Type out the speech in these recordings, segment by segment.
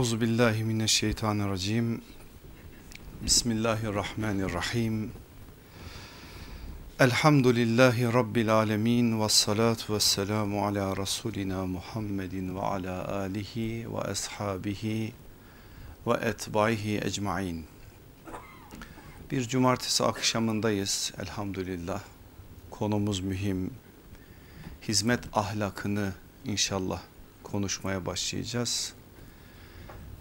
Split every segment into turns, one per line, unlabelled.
Euzu billahi mineşşeytanirracim. Bismillahirrahmanirrahim. Elhamdülillahi rabbil alamin ve salatu vesselamu ala rasulina Muhammedin ve ala alihi ve ashabihi ve etbaihi ecmaîn. Bir cumartesi akşamındayız elhamdülillah. Konumuz mühim. Hizmet ahlakını inşallah konuşmaya başlayacağız.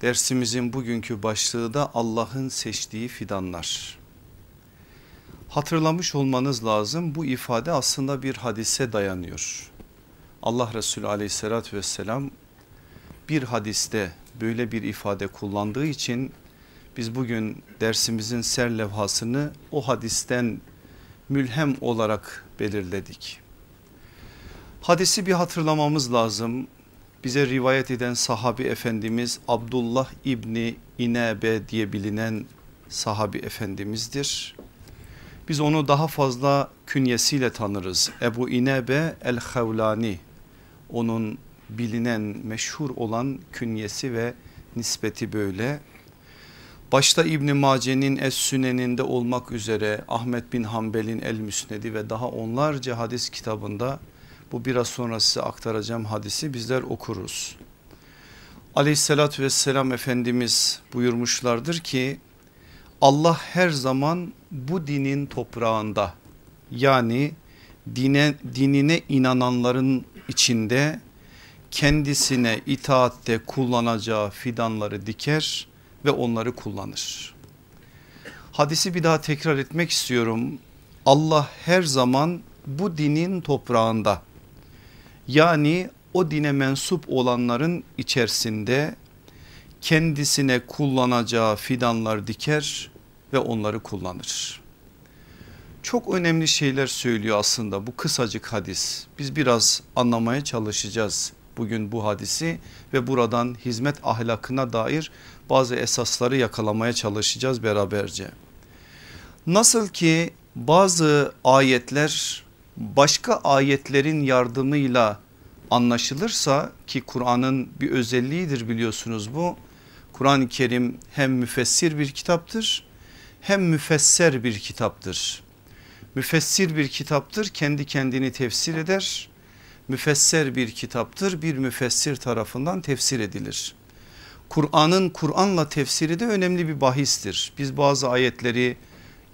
Dersimizin bugünkü başlığı da Allah'ın seçtiği fidanlar. Hatırlamış olmanız lazım bu ifade aslında bir hadise dayanıyor. Allah Resulü aleyhissalatü vesselam bir hadiste böyle bir ifade kullandığı için biz bugün dersimizin ser levhasını o hadisten mülhem olarak belirledik. Hadisi bir hatırlamamız lazım bize rivayet eden sahabi efendimiz Abdullah İbni İnebe diye bilinen sahabi efendimizdir. Biz onu daha fazla künyesiyle tanırız. Ebu İnebe el-Havlani onun bilinen meşhur olan künyesi ve nispeti böyle. Başta İbn Mace'nin Es-Sünen'inde olmak üzere Ahmet bin Hanbel'in El-Müsnedi ve daha onlarca hadis kitabında bu biraz sonra size aktaracağım hadisi bizler okuruz. Aleyhissalatü vesselam Efendimiz buyurmuşlardır ki Allah her zaman bu dinin toprağında yani dine, dinine inananların içinde kendisine itaatte kullanacağı fidanları diker ve onları kullanır. Hadisi bir daha tekrar etmek istiyorum. Allah her zaman bu dinin toprağında yani o dine mensup olanların içerisinde kendisine kullanacağı fidanlar diker ve onları kullanır. Çok önemli şeyler söylüyor aslında bu kısacık hadis. Biz biraz anlamaya çalışacağız bugün bu hadisi ve buradan hizmet ahlakına dair bazı esasları yakalamaya çalışacağız beraberce. Nasıl ki bazı ayetler başka ayetlerin yardımıyla anlaşılırsa ki Kur'an'ın bir özelliğidir biliyorsunuz bu. Kur'an-ı Kerim hem müfessir bir kitaptır hem müfesser bir kitaptır. Müfessir bir kitaptır kendi kendini tefsir eder. Müfesser bir kitaptır bir müfessir tarafından tefsir edilir. Kur'an'ın Kur'an'la tefsiri de önemli bir bahistir. Biz bazı ayetleri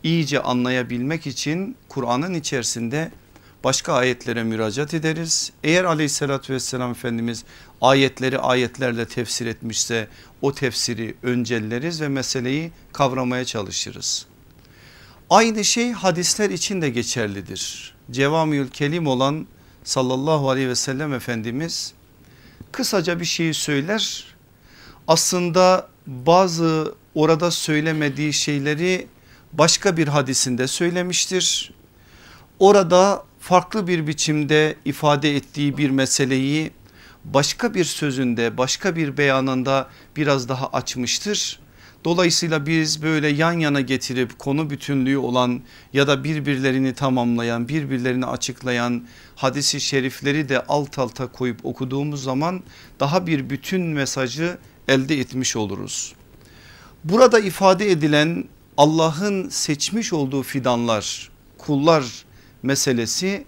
iyice anlayabilmek için Kur'an'ın içerisinde başka ayetlere müracaat ederiz. Eğer aleyhissalatü vesselam Efendimiz ayetleri ayetlerle tefsir etmişse o tefsiri öncelleriz ve meseleyi kavramaya çalışırız. Aynı şey hadisler için de geçerlidir. Cevamül kelim olan sallallahu aleyhi ve sellem Efendimiz kısaca bir şeyi söyler. Aslında bazı orada söylemediği şeyleri başka bir hadisinde söylemiştir. Orada farklı bir biçimde ifade ettiği bir meseleyi başka bir sözünde başka bir beyanında biraz daha açmıştır. Dolayısıyla biz böyle yan yana getirip konu bütünlüğü olan ya da birbirlerini tamamlayan birbirlerini açıklayan hadisi şerifleri de alt alta koyup okuduğumuz zaman daha bir bütün mesajı elde etmiş oluruz. Burada ifade edilen Allah'ın seçmiş olduğu fidanlar kullar meselesi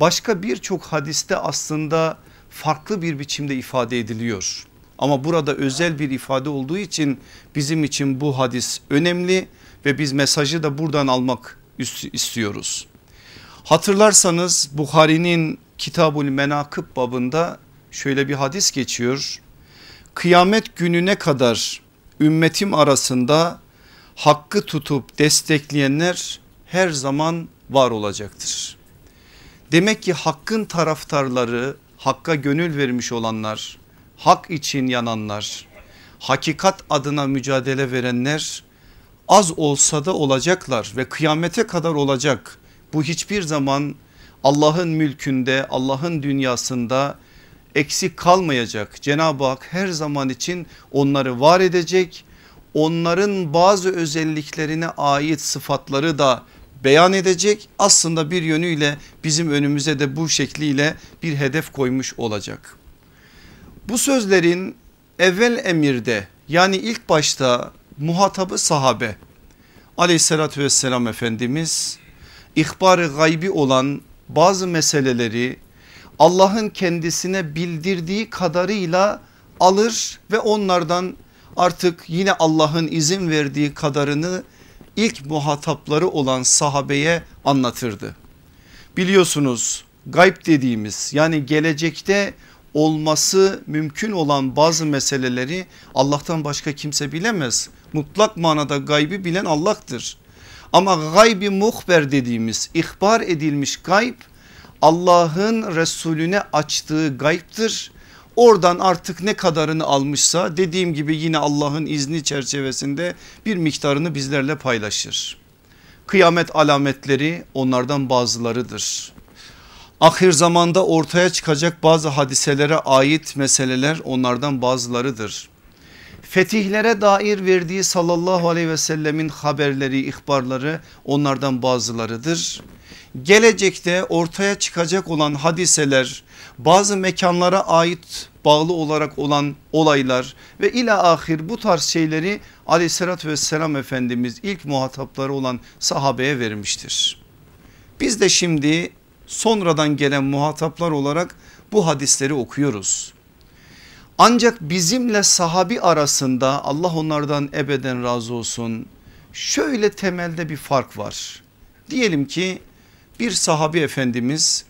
başka birçok hadiste aslında farklı bir biçimde ifade ediliyor. Ama burada özel bir ifade olduğu için bizim için bu hadis önemli ve biz mesajı da buradan almak istiyoruz. Hatırlarsanız Bukhari'nin Kitabul Menakıb babında şöyle bir hadis geçiyor. Kıyamet gününe kadar ümmetim arasında hakkı tutup destekleyenler her zaman var olacaktır. Demek ki hakkın taraftarları, hakka gönül vermiş olanlar, hak için yananlar, hakikat adına mücadele verenler az olsa da olacaklar ve kıyamete kadar olacak. Bu hiçbir zaman Allah'ın mülkünde, Allah'ın dünyasında eksik kalmayacak. Cenab-ı Hak her zaman için onları var edecek. Onların bazı özelliklerine ait sıfatları da beyan edecek. Aslında bir yönüyle bizim önümüze de bu şekliyle bir hedef koymuş olacak. Bu sözlerin evvel emirde yani ilk başta muhatabı sahabe aleyhissalatü vesselam Efendimiz ihbar-ı gaybi olan bazı meseleleri Allah'ın kendisine bildirdiği kadarıyla alır ve onlardan artık yine Allah'ın izin verdiği kadarını ilk muhatapları olan sahabeye anlatırdı. Biliyorsunuz gayb dediğimiz yani gelecekte olması mümkün olan bazı meseleleri Allah'tan başka kimse bilemez. Mutlak manada gaybi bilen Allah'tır. Ama gaybi muhber dediğimiz ihbar edilmiş gayb Allah'ın Resulüne açtığı gayiptir. Oradan artık ne kadarını almışsa dediğim gibi yine Allah'ın izni çerçevesinde bir miktarını bizlerle paylaşır. Kıyamet alametleri onlardan bazılarıdır. Ahir zamanda ortaya çıkacak bazı hadiselere ait meseleler onlardan bazılarıdır. Fetihlere dair verdiği sallallahu aleyhi ve sellemin haberleri, ihbarları onlardan bazılarıdır. Gelecekte ortaya çıkacak olan hadiseler, bazı mekanlara ait bağlı olarak olan olaylar ve ila ahir bu tarz şeyleri aleyhissalatü vesselam Efendimiz ilk muhatapları olan sahabeye vermiştir. Biz de şimdi sonradan gelen muhataplar olarak bu hadisleri okuyoruz. Ancak bizimle sahabi arasında Allah onlardan ebeden razı olsun şöyle temelde bir fark var. Diyelim ki bir sahabi efendimiz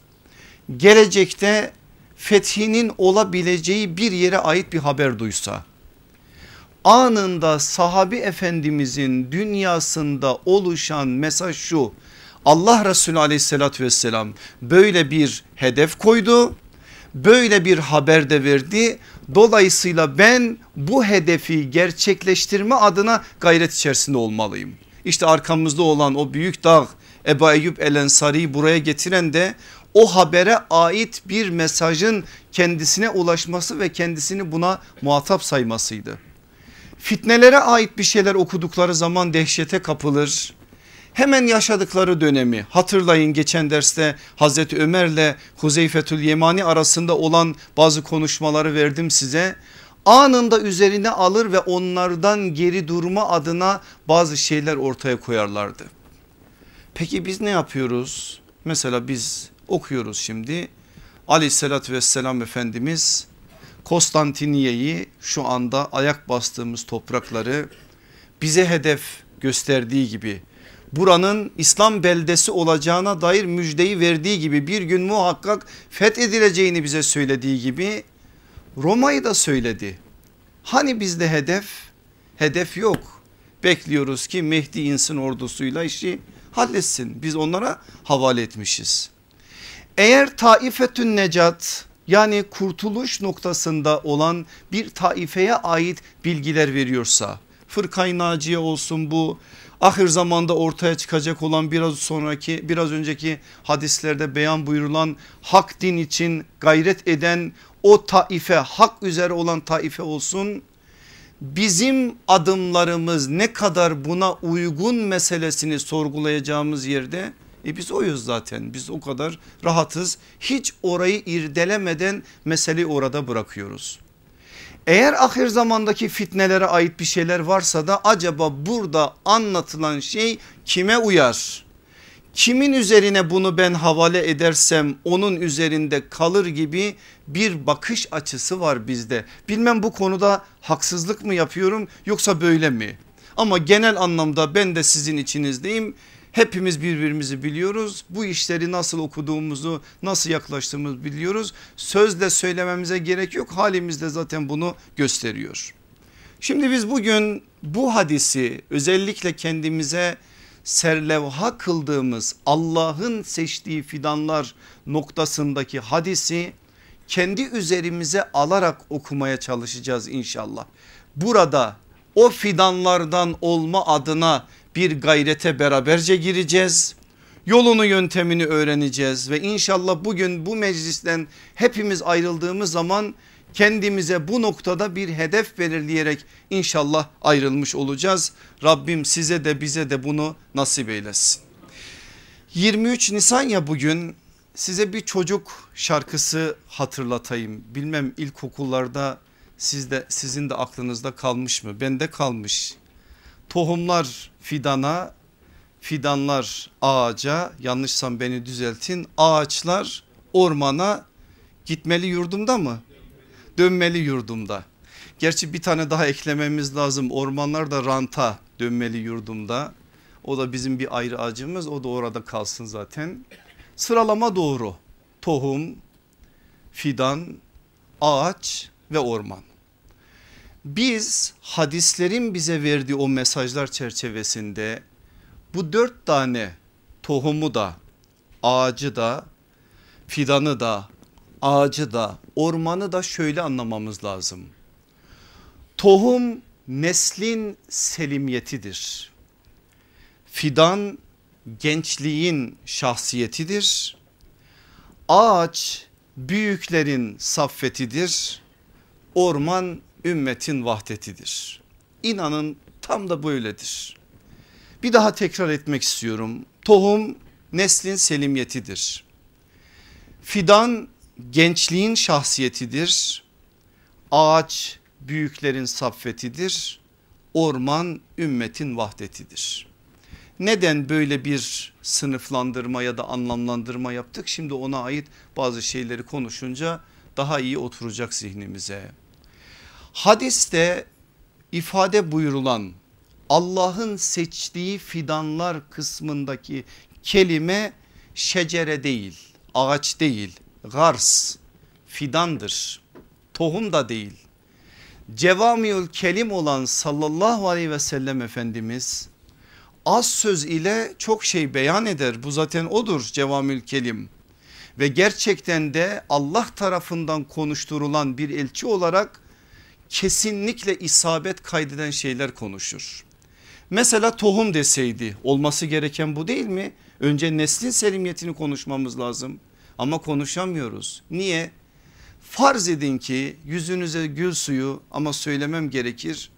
gelecekte fethinin olabileceği bir yere ait bir haber duysa anında sahabi efendimizin dünyasında oluşan mesaj şu Allah Resulü aleyhissalatü vesselam böyle bir hedef koydu böyle bir haber de verdi dolayısıyla ben bu hedefi gerçekleştirme adına gayret içerisinde olmalıyım. İşte arkamızda olan o büyük dağ Ebu Eyyub El Ensari'yi buraya getiren de o habere ait bir mesajın kendisine ulaşması ve kendisini buna muhatap saymasıydı. Fitnelere ait bir şeyler okudukları zaman dehşete kapılır. Hemen yaşadıkları dönemi hatırlayın geçen derste Hazreti Ömer'le Huzeyfetül Yemani arasında olan bazı konuşmaları verdim size. Anında üzerine alır ve onlardan geri durma adına bazı şeyler ortaya koyarlardı. Peki biz ne yapıyoruz? Mesela biz okuyoruz şimdi. Aleyhissalatü vesselam Efendimiz Konstantiniye'yi şu anda ayak bastığımız toprakları bize hedef gösterdiği gibi buranın İslam beldesi olacağına dair müjdeyi verdiği gibi bir gün muhakkak fethedileceğini bize söylediği gibi Roma'yı da söyledi. Hani bizde hedef? Hedef yok. Bekliyoruz ki Mehdi insin ordusuyla işi halletsin. Biz onlara havale etmişiz. Eğer taifetün necat yani kurtuluş noktasında olan bir taifeye ait bilgiler veriyorsa fırkay naciye olsun bu ahir zamanda ortaya çıkacak olan biraz sonraki biraz önceki hadislerde beyan buyurulan hak din için gayret eden o taife hak üzere olan taife olsun bizim adımlarımız ne kadar buna uygun meselesini sorgulayacağımız yerde e biz oyuz zaten biz o kadar rahatız hiç orayı irdelemeden meseleyi orada bırakıyoruz. Eğer ahir zamandaki fitnelere ait bir şeyler varsa da acaba burada anlatılan şey kime uyar? Kimin üzerine bunu ben havale edersem onun üzerinde kalır gibi bir bakış açısı var bizde. Bilmem bu konuda haksızlık mı yapıyorum yoksa böyle mi? Ama genel anlamda ben de sizin içinizdeyim. Hepimiz birbirimizi biliyoruz. Bu işleri nasıl okuduğumuzu, nasıl yaklaştığımızı biliyoruz. Sözle söylememize gerek yok. Halimiz de zaten bunu gösteriyor. Şimdi biz bugün bu hadisi özellikle kendimize serlevha kıldığımız Allah'ın seçtiği fidanlar noktasındaki hadisi kendi üzerimize alarak okumaya çalışacağız inşallah. Burada o fidanlardan olma adına bir gayrete beraberce gireceğiz. Yolunu yöntemini öğreneceğiz ve inşallah bugün bu meclisten hepimiz ayrıldığımız zaman kendimize bu noktada bir hedef belirleyerek inşallah ayrılmış olacağız. Rabbim size de bize de bunu nasip eylesin. 23 Nisan ya bugün size bir çocuk şarkısı hatırlatayım. Bilmem ilkokullarda sizde sizin de aklınızda kalmış mı? Bende kalmış. Tohumlar fidana, fidanlar ağaca, yanlışsam beni düzeltin. Ağaçlar ormana gitmeli yurdumda mı? Dönmeli yurdumda. Gerçi bir tane daha eklememiz lazım. Ormanlar da ranta dönmeli yurdumda. O da bizim bir ayrı acımız. O da orada kalsın zaten. Sıralama doğru. Tohum, fidan, ağaç ve orman. Biz hadislerin bize verdiği o mesajlar çerçevesinde bu dört tane tohumu da ağacı da fidanı da ağacı da ormanı da şöyle anlamamız lazım. Tohum neslin selimiyetidir. Fidan gençliğin şahsiyetidir. Ağaç büyüklerin saffetidir. Orman ümmetin vahdetidir. İnanın tam da böyledir. Bir daha tekrar etmek istiyorum. Tohum neslin selimiyetidir. Fidan gençliğin şahsiyetidir. Ağaç büyüklerin saffetidir. Orman ümmetin vahdetidir. Neden böyle bir sınıflandırma ya da anlamlandırma yaptık? Şimdi ona ait bazı şeyleri konuşunca daha iyi oturacak zihnimize. Hadiste ifade buyurulan Allah'ın seçtiği fidanlar kısmındaki kelime şecere değil, ağaç değil, gars, fidandır, tohum da değil. Cevamiül kelim olan sallallahu aleyhi ve sellem Efendimiz az söz ile çok şey beyan eder. Bu zaten odur cevamül kelim. Ve gerçekten de Allah tarafından konuşturulan bir elçi olarak kesinlikle isabet kaydeden şeyler konuşur. Mesela tohum deseydi olması gereken bu değil mi? Önce neslin selimiyetini konuşmamız lazım ama konuşamıyoruz. Niye? Farz edin ki yüzünüze gül suyu ama söylemem gerekir.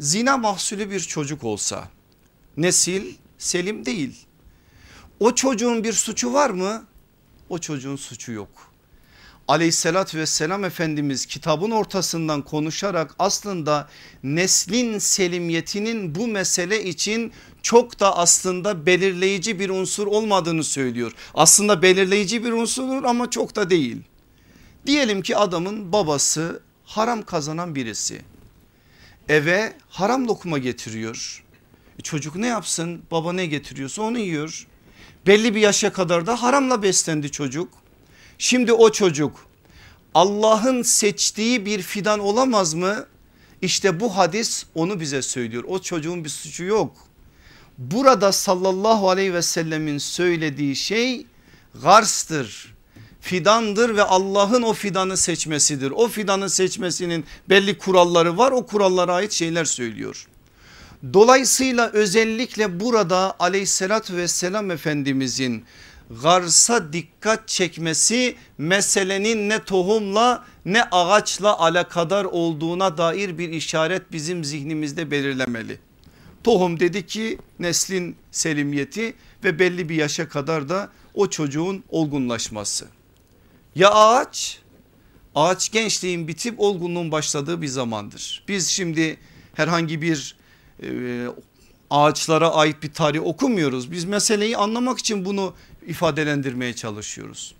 Zina mahsulü bir çocuk olsa nesil selim değil. O çocuğun bir suçu var mı? O çocuğun suçu yok. Aleyhissalatü vesselam Efendimiz kitabın ortasından konuşarak aslında neslin selimiyetinin bu mesele için çok da aslında belirleyici bir unsur olmadığını söylüyor. Aslında belirleyici bir unsurdur ama çok da değil. Diyelim ki adamın babası haram kazanan birisi. Eve haram lokma getiriyor. E çocuk ne yapsın? Baba ne getiriyorsa onu yiyor. Belli bir yaşa kadar da haramla beslendi çocuk. Şimdi o çocuk Allah'ın seçtiği bir fidan olamaz mı? İşte bu hadis onu bize söylüyor. O çocuğun bir suçu yok. Burada sallallahu aleyhi ve sellemin söylediği şey garstır fidandır ve Allah'ın o fidanı seçmesidir. O fidanı seçmesinin belli kuralları var o kurallara ait şeyler söylüyor. Dolayısıyla özellikle burada aleyhissalatü vesselam efendimizin garsa dikkat çekmesi meselenin ne tohumla ne ağaçla alakadar olduğuna dair bir işaret bizim zihnimizde belirlemeli. Tohum dedi ki neslin selimiyeti ve belli bir yaşa kadar da o çocuğun olgunlaşması. Ya ağaç? Ağaç gençliğin bitip olgunluğun başladığı bir zamandır. Biz şimdi herhangi bir e, ağaçlara ait bir tarih okumuyoruz. Biz meseleyi anlamak için bunu ifadelendirmeye çalışıyoruz.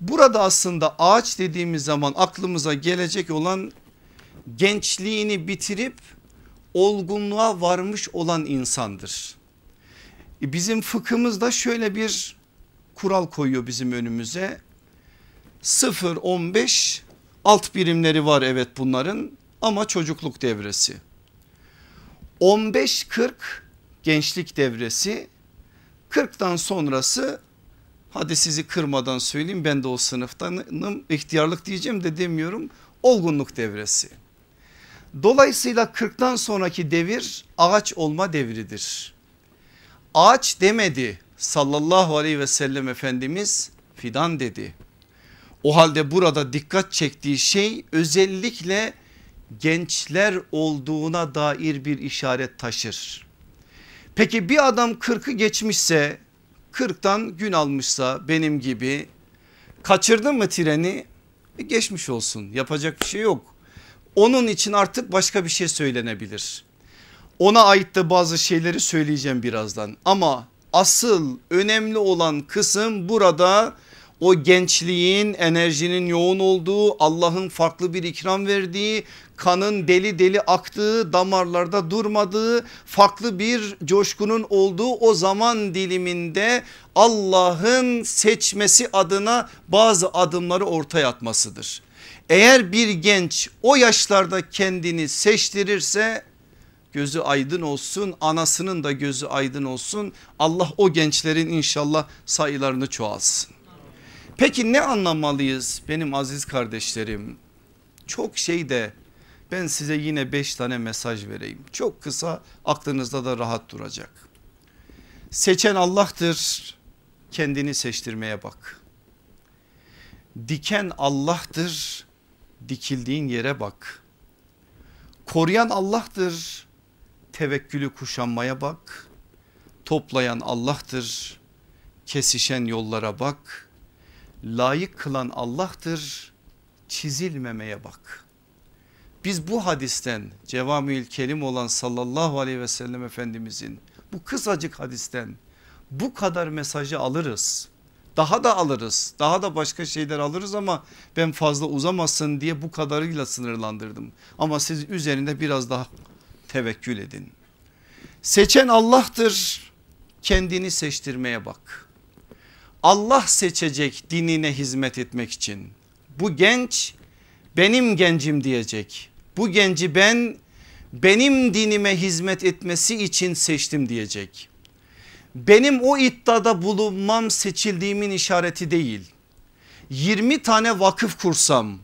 Burada aslında ağaç dediğimiz zaman aklımıza gelecek olan gençliğini bitirip olgunluğa varmış olan insandır. E, bizim fıkhımızda şöyle bir kural koyuyor bizim önümüze. 0 15 alt birimleri var evet bunların ama çocukluk devresi. 15-40 gençlik devresi 40'tan sonrası hadi sizi kırmadan söyleyeyim ben de o sınıftanım ihtiyarlık diyeceğim de demiyorum olgunluk devresi. Dolayısıyla 40'tan sonraki devir ağaç olma devridir. Ağaç demedi sallallahu aleyhi ve sellem Efendimiz fidan dedi. O halde burada dikkat çektiği şey özellikle gençler olduğuna dair bir işaret taşır. Peki bir adam 40'ı geçmişse 40'tan gün almışsa benim gibi kaçırdın mı treni e geçmiş olsun yapacak bir şey yok. onun için artık başka bir şey söylenebilir. Ona ait de bazı şeyleri söyleyeceğim birazdan ama asıl önemli olan kısım burada o gençliğin enerjinin yoğun olduğu Allah'ın farklı bir ikram verdiği kanın deli deli aktığı damarlarda durmadığı farklı bir coşkunun olduğu o zaman diliminde Allah'ın seçmesi adına bazı adımları ortaya atmasıdır. Eğer bir genç o yaşlarda kendini seçtirirse gözü aydın olsun anasının da gözü aydın olsun Allah o gençlerin inşallah sayılarını çoğalsın. Peki ne anlamalıyız benim aziz kardeşlerim? Çok şey de ben size yine beş tane mesaj vereyim. Çok kısa aklınızda da rahat duracak. Seçen Allah'tır kendini seçtirmeye bak. Diken Allah'tır dikildiğin yere bak. Koruyan Allah'tır tevekkülü kuşanmaya bak. Toplayan Allah'tır kesişen yollara bak layık kılan Allah'tır çizilmemeye bak. Biz bu hadisten cevamül kelim olan sallallahu aleyhi ve sellem efendimizin bu kısacık hadisten bu kadar mesajı alırız. Daha da alırız daha da başka şeyler alırız ama ben fazla uzamasın diye bu kadarıyla sınırlandırdım. Ama siz üzerinde biraz daha tevekkül edin. Seçen Allah'tır kendini seçtirmeye bak. Allah seçecek dinine hizmet etmek için. Bu genç benim gencim diyecek. Bu genci ben benim dinime hizmet etmesi için seçtim diyecek. Benim o iddiada bulunmam seçildiğimin işareti değil. 20 tane vakıf kursam,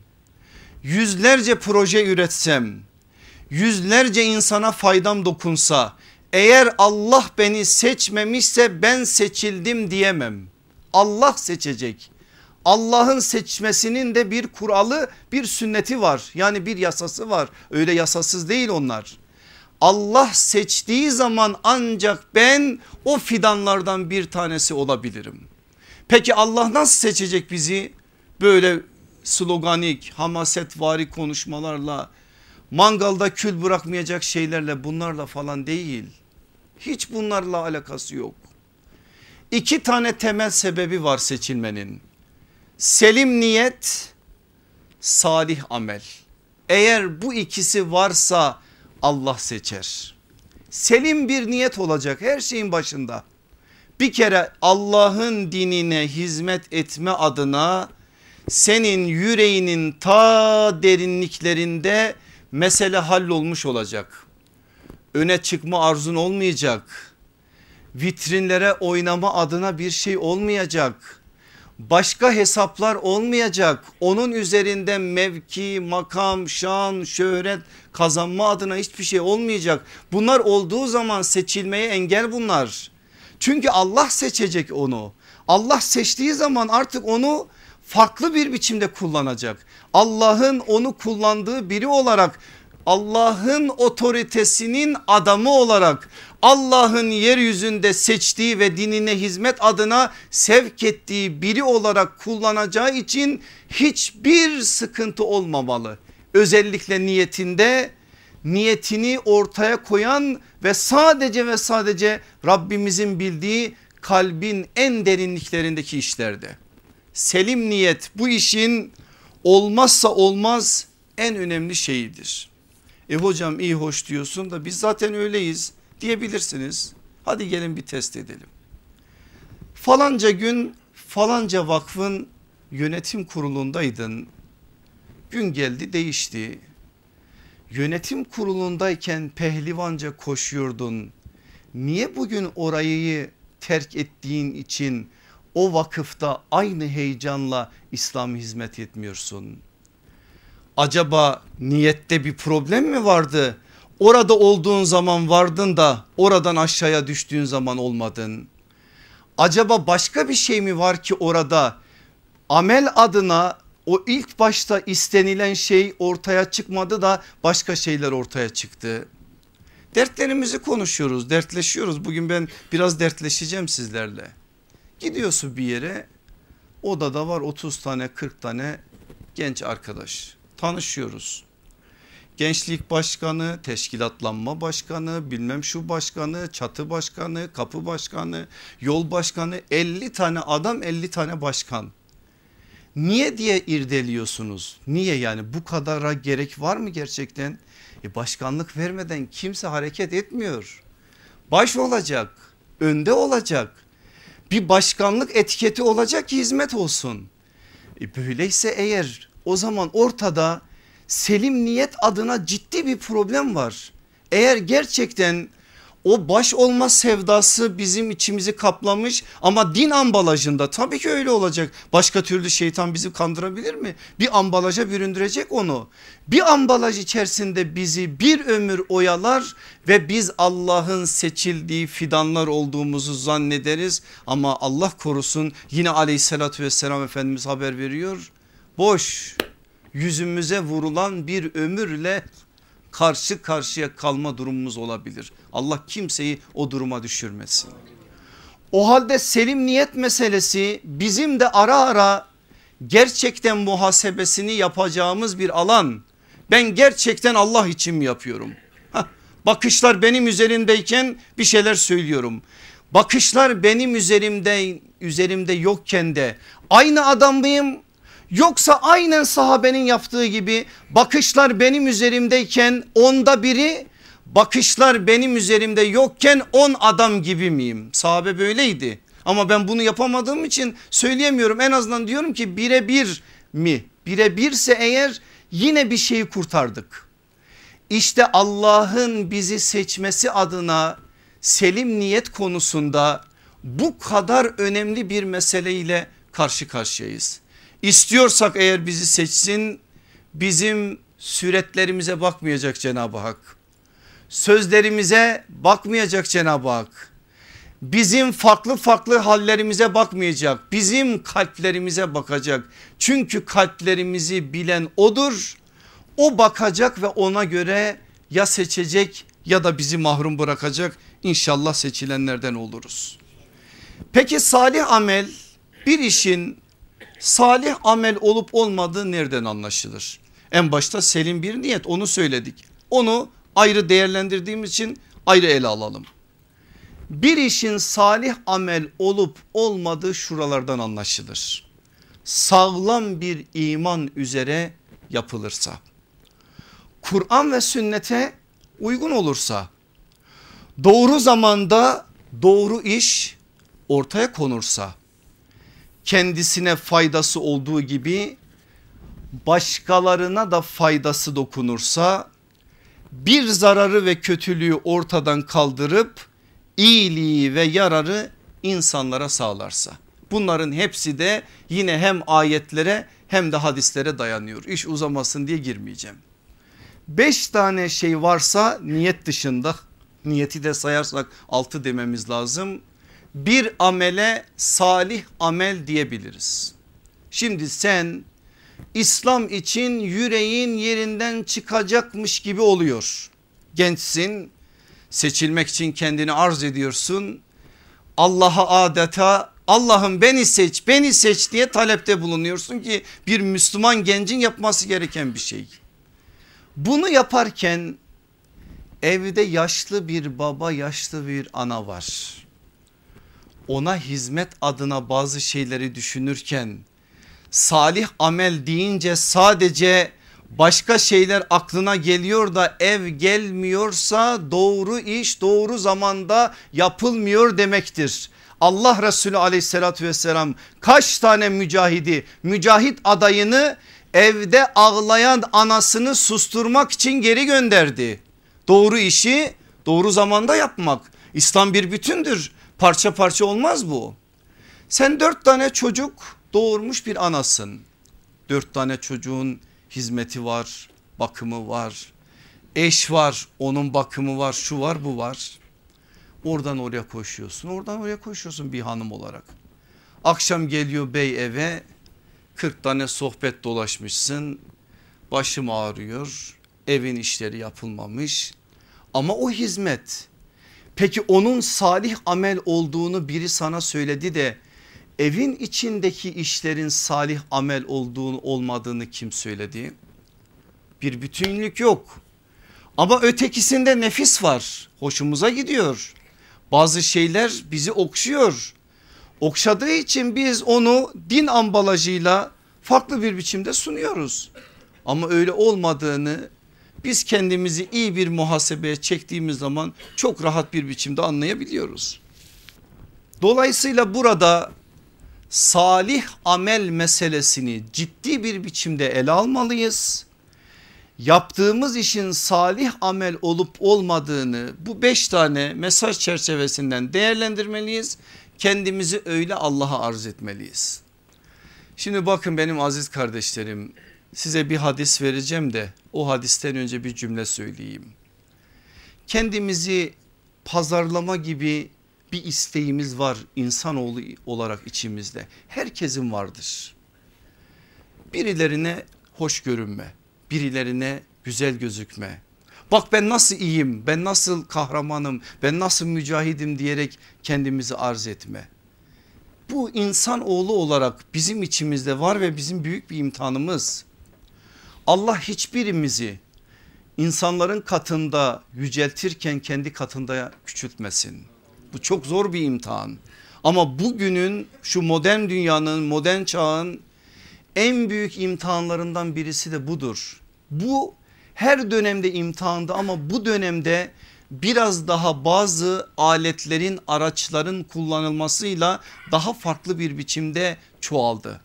yüzlerce proje üretsem, yüzlerce insana faydam dokunsa, eğer Allah beni seçmemişse ben seçildim diyemem. Allah seçecek. Allah'ın seçmesinin de bir kuralı bir sünneti var yani bir yasası var öyle yasasız değil onlar. Allah seçtiği zaman ancak ben o fidanlardan bir tanesi olabilirim. Peki Allah nasıl seçecek bizi? Böyle sloganik hamasetvari konuşmalarla mangalda kül bırakmayacak şeylerle bunlarla falan değil. Hiç bunlarla alakası yok. İki tane temel sebebi var seçilmenin. Selim niyet, salih amel. Eğer bu ikisi varsa Allah seçer. Selim bir niyet olacak her şeyin başında. Bir kere Allah'ın dinine hizmet etme adına senin yüreğinin ta derinliklerinde mesele hallolmuş olacak. Öne çıkma arzun olmayacak vitrinlere oynama adına bir şey olmayacak. Başka hesaplar olmayacak. Onun üzerinde mevki, makam, şan, şöhret kazanma adına hiçbir şey olmayacak. Bunlar olduğu zaman seçilmeye engel bunlar. Çünkü Allah seçecek onu. Allah seçtiği zaman artık onu farklı bir biçimde kullanacak. Allah'ın onu kullandığı biri olarak Allah'ın otoritesinin adamı olarak Allah'ın yeryüzünde seçtiği ve dinine hizmet adına sevk ettiği biri olarak kullanacağı için hiçbir sıkıntı olmamalı. Özellikle niyetinde niyetini ortaya koyan ve sadece ve sadece Rabbimizin bildiği kalbin en derinliklerindeki işlerde. Selim niyet bu işin olmazsa olmaz en önemli şeyidir. E hocam iyi hoş diyorsun da biz zaten öyleyiz diyebilirsiniz. Hadi gelin bir test edelim. Falanca gün falanca vakfın yönetim kurulundaydın. Gün geldi değişti. Yönetim kurulundayken pehlivanca koşuyordun. Niye bugün orayı terk ettiğin için o vakıfta aynı heyecanla İslam hizmet etmiyorsun? Acaba niyette bir problem mi vardı? Orada olduğun zaman vardın da oradan aşağıya düştüğün zaman olmadın. Acaba başka bir şey mi var ki orada amel adına o ilk başta istenilen şey ortaya çıkmadı da başka şeyler ortaya çıktı. Dertlerimizi konuşuyoruz dertleşiyoruz bugün ben biraz dertleşeceğim sizlerle. Gidiyorsun bir yere odada var 30 tane 40 tane genç arkadaş tanışıyoruz. gençlik başkanı, teşkilatlanma başkanı, bilmem şu başkanı, çatı başkanı, kapı başkanı, yol başkanı 50 tane adam 50 tane başkan. Niye diye irdeliyorsunuz? Niye yani bu kadara gerek var mı gerçekten? E başkanlık vermeden kimse hareket etmiyor. Baş olacak, önde olacak. Bir başkanlık etiketi olacak ki hizmet olsun. E böyleyse eğer o zaman ortada selim niyet adına ciddi bir problem var. Eğer gerçekten o baş olma sevdası bizim içimizi kaplamış ama din ambalajında tabii ki öyle olacak. Başka türlü şeytan bizi kandırabilir mi? Bir ambalaja büründürecek onu. Bir ambalaj içerisinde bizi bir ömür oyalar ve biz Allah'ın seçildiği fidanlar olduğumuzu zannederiz. Ama Allah korusun yine aleyhissalatü vesselam Efendimiz haber veriyor. Boş yüzümüze vurulan bir ömürle karşı karşıya kalma durumumuz olabilir. Allah kimseyi o duruma düşürmesin. O halde selim niyet meselesi bizim de ara ara gerçekten muhasebesini yapacağımız bir alan. Ben gerçekten Allah için yapıyorum? Heh, bakışlar benim üzerimdeyken bir şeyler söylüyorum. Bakışlar benim üzerimde üzerimde yokken de aynı adam mıyım? Yoksa aynen sahabenin yaptığı gibi bakışlar benim üzerimdeyken onda biri bakışlar benim üzerimde yokken on adam gibi miyim? Sahabe böyleydi ama ben bunu yapamadığım için söyleyemiyorum. En azından diyorum ki birebir mi? Birebirse eğer yine bir şeyi kurtardık. İşte Allah'ın bizi seçmesi adına selim niyet konusunda bu kadar önemli bir meseleyle karşı karşıyayız. İstiyorsak eğer bizi seçsin bizim süretlerimize bakmayacak Cenab-ı Hak. Sözlerimize bakmayacak Cenab-ı Hak. Bizim farklı farklı hallerimize bakmayacak. Bizim kalplerimize bakacak. Çünkü kalplerimizi bilen odur. O bakacak ve ona göre ya seçecek ya da bizi mahrum bırakacak. İnşallah seçilenlerden oluruz. Peki salih amel bir işin salih amel olup olmadığı nereden anlaşılır? En başta selim bir niyet onu söyledik. Onu ayrı değerlendirdiğimiz için ayrı ele alalım. Bir işin salih amel olup olmadığı şuralardan anlaşılır. Sağlam bir iman üzere yapılırsa, Kur'an ve sünnete uygun olursa, doğru zamanda doğru iş ortaya konursa, kendisine faydası olduğu gibi başkalarına da faydası dokunursa bir zararı ve kötülüğü ortadan kaldırıp iyiliği ve yararı insanlara sağlarsa. Bunların hepsi de yine hem ayetlere hem de hadislere dayanıyor. İş uzamasın diye girmeyeceğim. Beş tane şey varsa niyet dışında niyeti de sayarsak altı dememiz lazım bir amele salih amel diyebiliriz. Şimdi sen İslam için yüreğin yerinden çıkacakmış gibi oluyor. Gençsin seçilmek için kendini arz ediyorsun. Allah'a adeta Allah'ım beni seç beni seç diye talepte bulunuyorsun ki bir Müslüman gencin yapması gereken bir şey. Bunu yaparken evde yaşlı bir baba yaşlı bir ana var ona hizmet adına bazı şeyleri düşünürken salih amel deyince sadece başka şeyler aklına geliyor da ev gelmiyorsa doğru iş doğru zamanda yapılmıyor demektir. Allah Resulü aleyhissalatü vesselam kaç tane mücahidi mücahit adayını evde ağlayan anasını susturmak için geri gönderdi. Doğru işi doğru zamanda yapmak İslam bir bütündür Parça parça olmaz bu. Sen dört tane çocuk doğurmuş bir anasın. Dört tane çocuğun hizmeti var, bakımı var. Eş var, onun bakımı var, şu var, bu var. Oradan oraya koşuyorsun, oradan oraya koşuyorsun bir hanım olarak. Akşam geliyor bey eve 40 tane sohbet dolaşmışsın. Başım ağrıyor. Evin işleri yapılmamış. Ama o hizmet Peki onun salih amel olduğunu biri sana söyledi de evin içindeki işlerin salih amel olduğunu olmadığını kim söyledi? Bir bütünlük yok. Ama ötekisinde nefis var hoşumuza gidiyor. Bazı şeyler bizi okşuyor. Okşadığı için biz onu din ambalajıyla farklı bir biçimde sunuyoruz. Ama öyle olmadığını biz kendimizi iyi bir muhasebeye çektiğimiz zaman çok rahat bir biçimde anlayabiliyoruz. Dolayısıyla burada salih amel meselesini ciddi bir biçimde ele almalıyız. Yaptığımız işin salih amel olup olmadığını bu beş tane mesaj çerçevesinden değerlendirmeliyiz. Kendimizi öyle Allah'a arz etmeliyiz. Şimdi bakın benim aziz kardeşlerim size bir hadis vereceğim de o hadisten önce bir cümle söyleyeyim. Kendimizi pazarlama gibi bir isteğimiz var insanoğlu olarak içimizde. Herkesin vardır. Birilerine hoş görünme, birilerine güzel gözükme. Bak ben nasıl iyiyim, ben nasıl kahramanım, ben nasıl mücahidim diyerek kendimizi arz etme. Bu insanoğlu olarak bizim içimizde var ve bizim büyük bir imtihanımız. Allah hiçbirimizi insanların katında yüceltirken kendi katında küçültmesin. Bu çok zor bir imtihan. Ama bugünün şu modern dünyanın modern çağın en büyük imtihanlarından birisi de budur. Bu her dönemde imtihandı ama bu dönemde biraz daha bazı aletlerin araçların kullanılmasıyla daha farklı bir biçimde çoğaldı.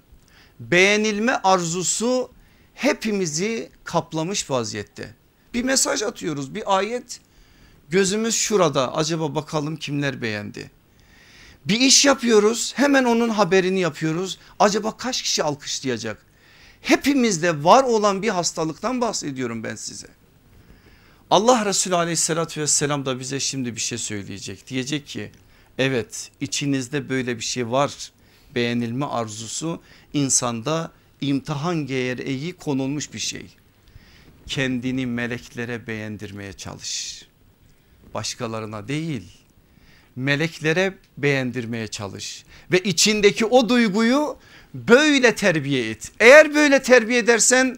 Beğenilme arzusu hepimizi kaplamış vaziyette. Bir mesaj atıyoruz bir ayet gözümüz şurada acaba bakalım kimler beğendi. Bir iş yapıyoruz hemen onun haberini yapıyoruz acaba kaç kişi alkışlayacak. Hepimizde var olan bir hastalıktan bahsediyorum ben size. Allah Resulü aleyhissalatü vesselam da bize şimdi bir şey söyleyecek. Diyecek ki evet içinizde böyle bir şey var. Beğenilme arzusu insanda imtihan gereği konulmuş bir şey. Kendini meleklere beğendirmeye çalış. Başkalarına değil meleklere beğendirmeye çalış. Ve içindeki o duyguyu böyle terbiye et. Eğer böyle terbiye edersen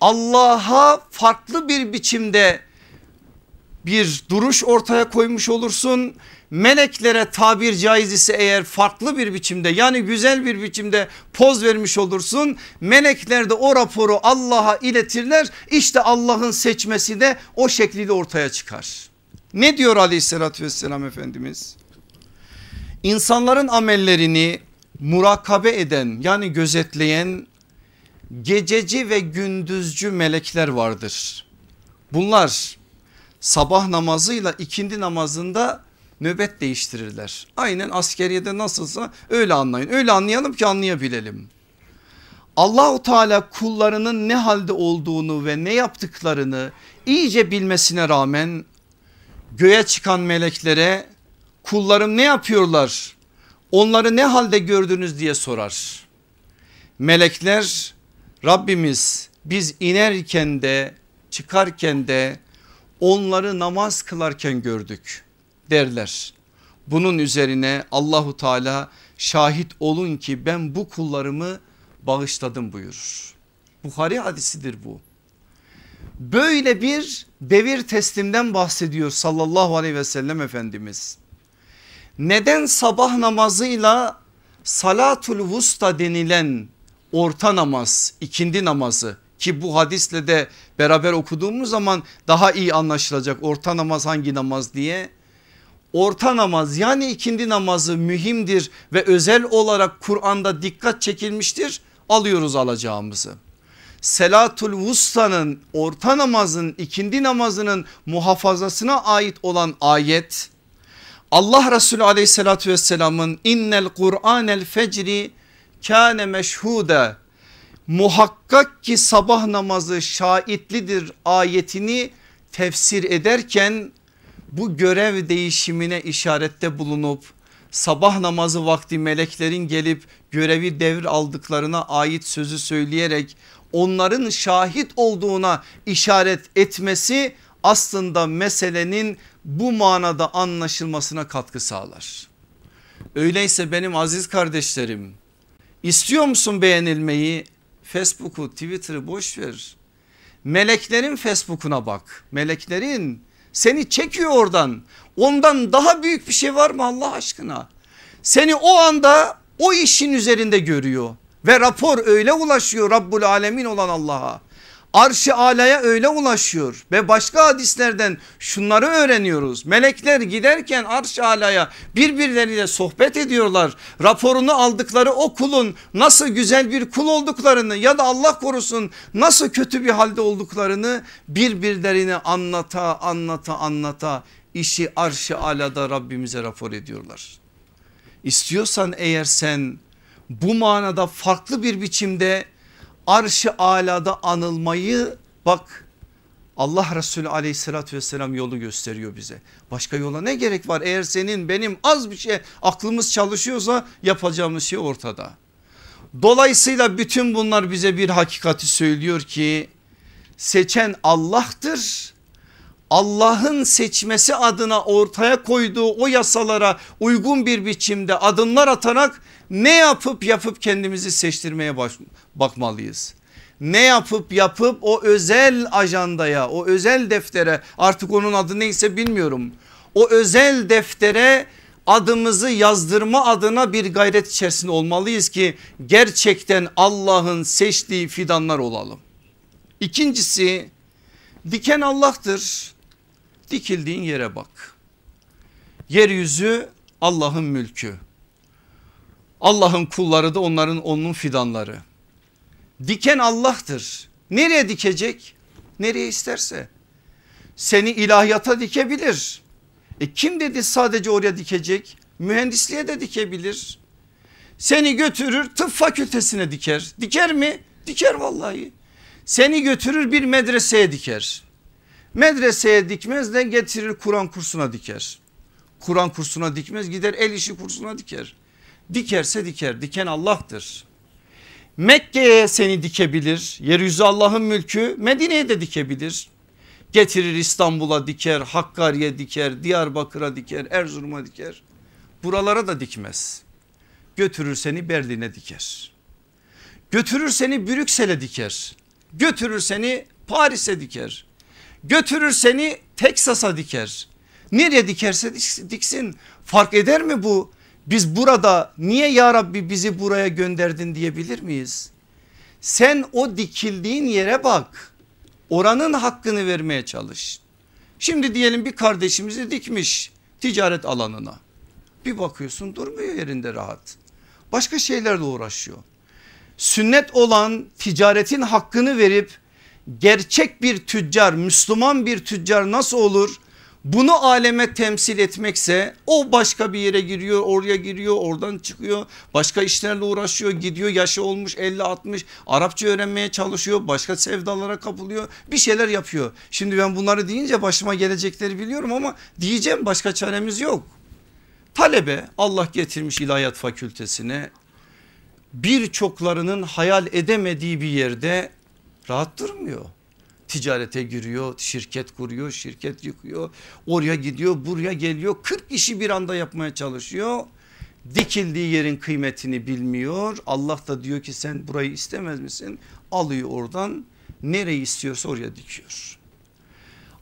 Allah'a farklı bir biçimde bir duruş ortaya koymuş olursun. Meleklere tabir caiz ise eğer farklı bir biçimde yani güzel bir biçimde poz vermiş olursun. Melekler de o raporu Allah'a iletirler. İşte Allah'ın seçmesi de o şekilde ortaya çıkar. Ne diyor aleyhissalatü vesselam Efendimiz? İnsanların amellerini murakabe eden yani gözetleyen gececi ve gündüzcü melekler vardır. Bunlar sabah namazıyla ikindi namazında nöbet değiştirirler. Aynen askeriyede nasılsa öyle anlayın. Öyle anlayalım ki anlayabilelim. Allahu Teala kullarının ne halde olduğunu ve ne yaptıklarını iyice bilmesine rağmen göğe çıkan meleklere kullarım ne yapıyorlar? Onları ne halde gördünüz diye sorar. Melekler Rabbimiz biz inerken de çıkarken de onları namaz kılarken gördük derler. Bunun üzerine Allahu Teala şahit olun ki ben bu kullarımı bağışladım buyurur. Buhari hadisidir bu. Böyle bir devir teslimden bahsediyor sallallahu aleyhi ve sellem Efendimiz. Neden sabah namazıyla salatul vusta denilen orta namaz ikindi namazı ki bu hadisle de beraber okuduğumuz zaman daha iyi anlaşılacak orta namaz hangi namaz diye. Orta namaz yani ikindi namazı mühimdir ve özel olarak Kur'an'da dikkat çekilmiştir alıyoruz alacağımızı. Selatul Vusta'nın orta namazın ikindi namazının muhafazasına ait olan ayet Allah Resulü aleyhissalatü vesselamın innel Kur'anel fecri kâne meşhude muhakkak ki sabah namazı şahitlidir ayetini tefsir ederken bu görev değişimine işarette bulunup sabah namazı vakti meleklerin gelip görevi devir aldıklarına ait sözü söyleyerek onların şahit olduğuna işaret etmesi aslında meselenin bu manada anlaşılmasına katkı sağlar. Öyleyse benim aziz kardeşlerim istiyor musun beğenilmeyi? Facebook'u Twitter'ı boş ver. Meleklerin Facebook'una bak. Meleklerin seni çekiyor oradan. Ondan daha büyük bir şey var mı Allah aşkına? Seni o anda o işin üzerinde görüyor ve rapor öyle ulaşıyor Rabbul Alemin olan Allah'a. Arş-ı alaya öyle ulaşıyor ve başka hadislerden şunları öğreniyoruz. Melekler giderken arş-ı alaya birbirleriyle sohbet ediyorlar. Raporunu aldıkları o kulun nasıl güzel bir kul olduklarını ya da Allah korusun nasıl kötü bir halde olduklarını birbirlerine anlata anlata anlata işi arş-ı alada Rabbimize rapor ediyorlar. İstiyorsan eğer sen bu manada farklı bir biçimde arş-ı alada anılmayı bak Allah Resulü aleyhissalatü vesselam yolu gösteriyor bize. Başka yola ne gerek var eğer senin benim az bir şey aklımız çalışıyorsa yapacağımız şey ortada. Dolayısıyla bütün bunlar bize bir hakikati söylüyor ki seçen Allah'tır. Allah'ın seçmesi adına ortaya koyduğu o yasalara uygun bir biçimde adımlar atarak ne yapıp yapıp kendimizi seçtirmeye baş, bakmalıyız. Ne yapıp yapıp o özel ajandaya o özel deftere artık onun adı neyse bilmiyorum. O özel deftere adımızı yazdırma adına bir gayret içerisinde olmalıyız ki gerçekten Allah'ın seçtiği fidanlar olalım. İkincisi diken Allah'tır. Dikildiğin yere bak. Yeryüzü Allah'ın mülkü. Allah'ın kulları da onların onun fidanları. Diken Allah'tır. Nereye dikecek? Nereye isterse. Seni ilahiyata dikebilir. E kim dedi sadece oraya dikecek? Mühendisliğe de dikebilir. Seni götürür tıp fakültesine diker. Diker mi? Diker vallahi. Seni götürür bir medreseye diker. Medreseye dikmez de getirir Kur'an kursuna diker. Kur'an kursuna dikmez gider el işi kursuna diker. Dikerse diker diken Allah'tır. Mekke'ye seni dikebilir yeryüzü Allah'ın mülkü Medine'ye de dikebilir. Getirir İstanbul'a diker Hakkari'ye diker Diyarbakır'a diker Erzurum'a diker. Buralara da dikmez. Götürür seni Berlin'e diker. Götürür seni Brüksel'e diker. Götürür seni Paris'e diker. Götürür seni Teksas'a diker. Nereye dikerse diksin fark eder mi bu? Biz burada niye ya Rabbi bizi buraya gönderdin diyebilir miyiz? Sen o dikildiğin yere bak. Oranın hakkını vermeye çalış. Şimdi diyelim bir kardeşimizi dikmiş ticaret alanına. Bir bakıyorsun durmuyor yerinde rahat. Başka şeylerle uğraşıyor. Sünnet olan ticaretin hakkını verip gerçek bir tüccar Müslüman bir tüccar nasıl olur? Bunu aleme temsil etmekse o başka bir yere giriyor oraya giriyor oradan çıkıyor başka işlerle uğraşıyor gidiyor yaşı olmuş 50-60 Arapça öğrenmeye çalışıyor başka sevdalara kapılıyor bir şeyler yapıyor. Şimdi ben bunları deyince başıma gelecekleri biliyorum ama diyeceğim başka çaremiz yok. Talebe Allah getirmiş ilahiyat fakültesine birçoklarının hayal edemediği bir yerde rahat durmuyor ticarete giriyor, şirket kuruyor, şirket yıkıyor. Oraya gidiyor, buraya geliyor. 40 işi bir anda yapmaya çalışıyor. Dikildiği yerin kıymetini bilmiyor. Allah da diyor ki sen burayı istemez misin? Alıyor oradan nereyi istiyorsa oraya dikiyor.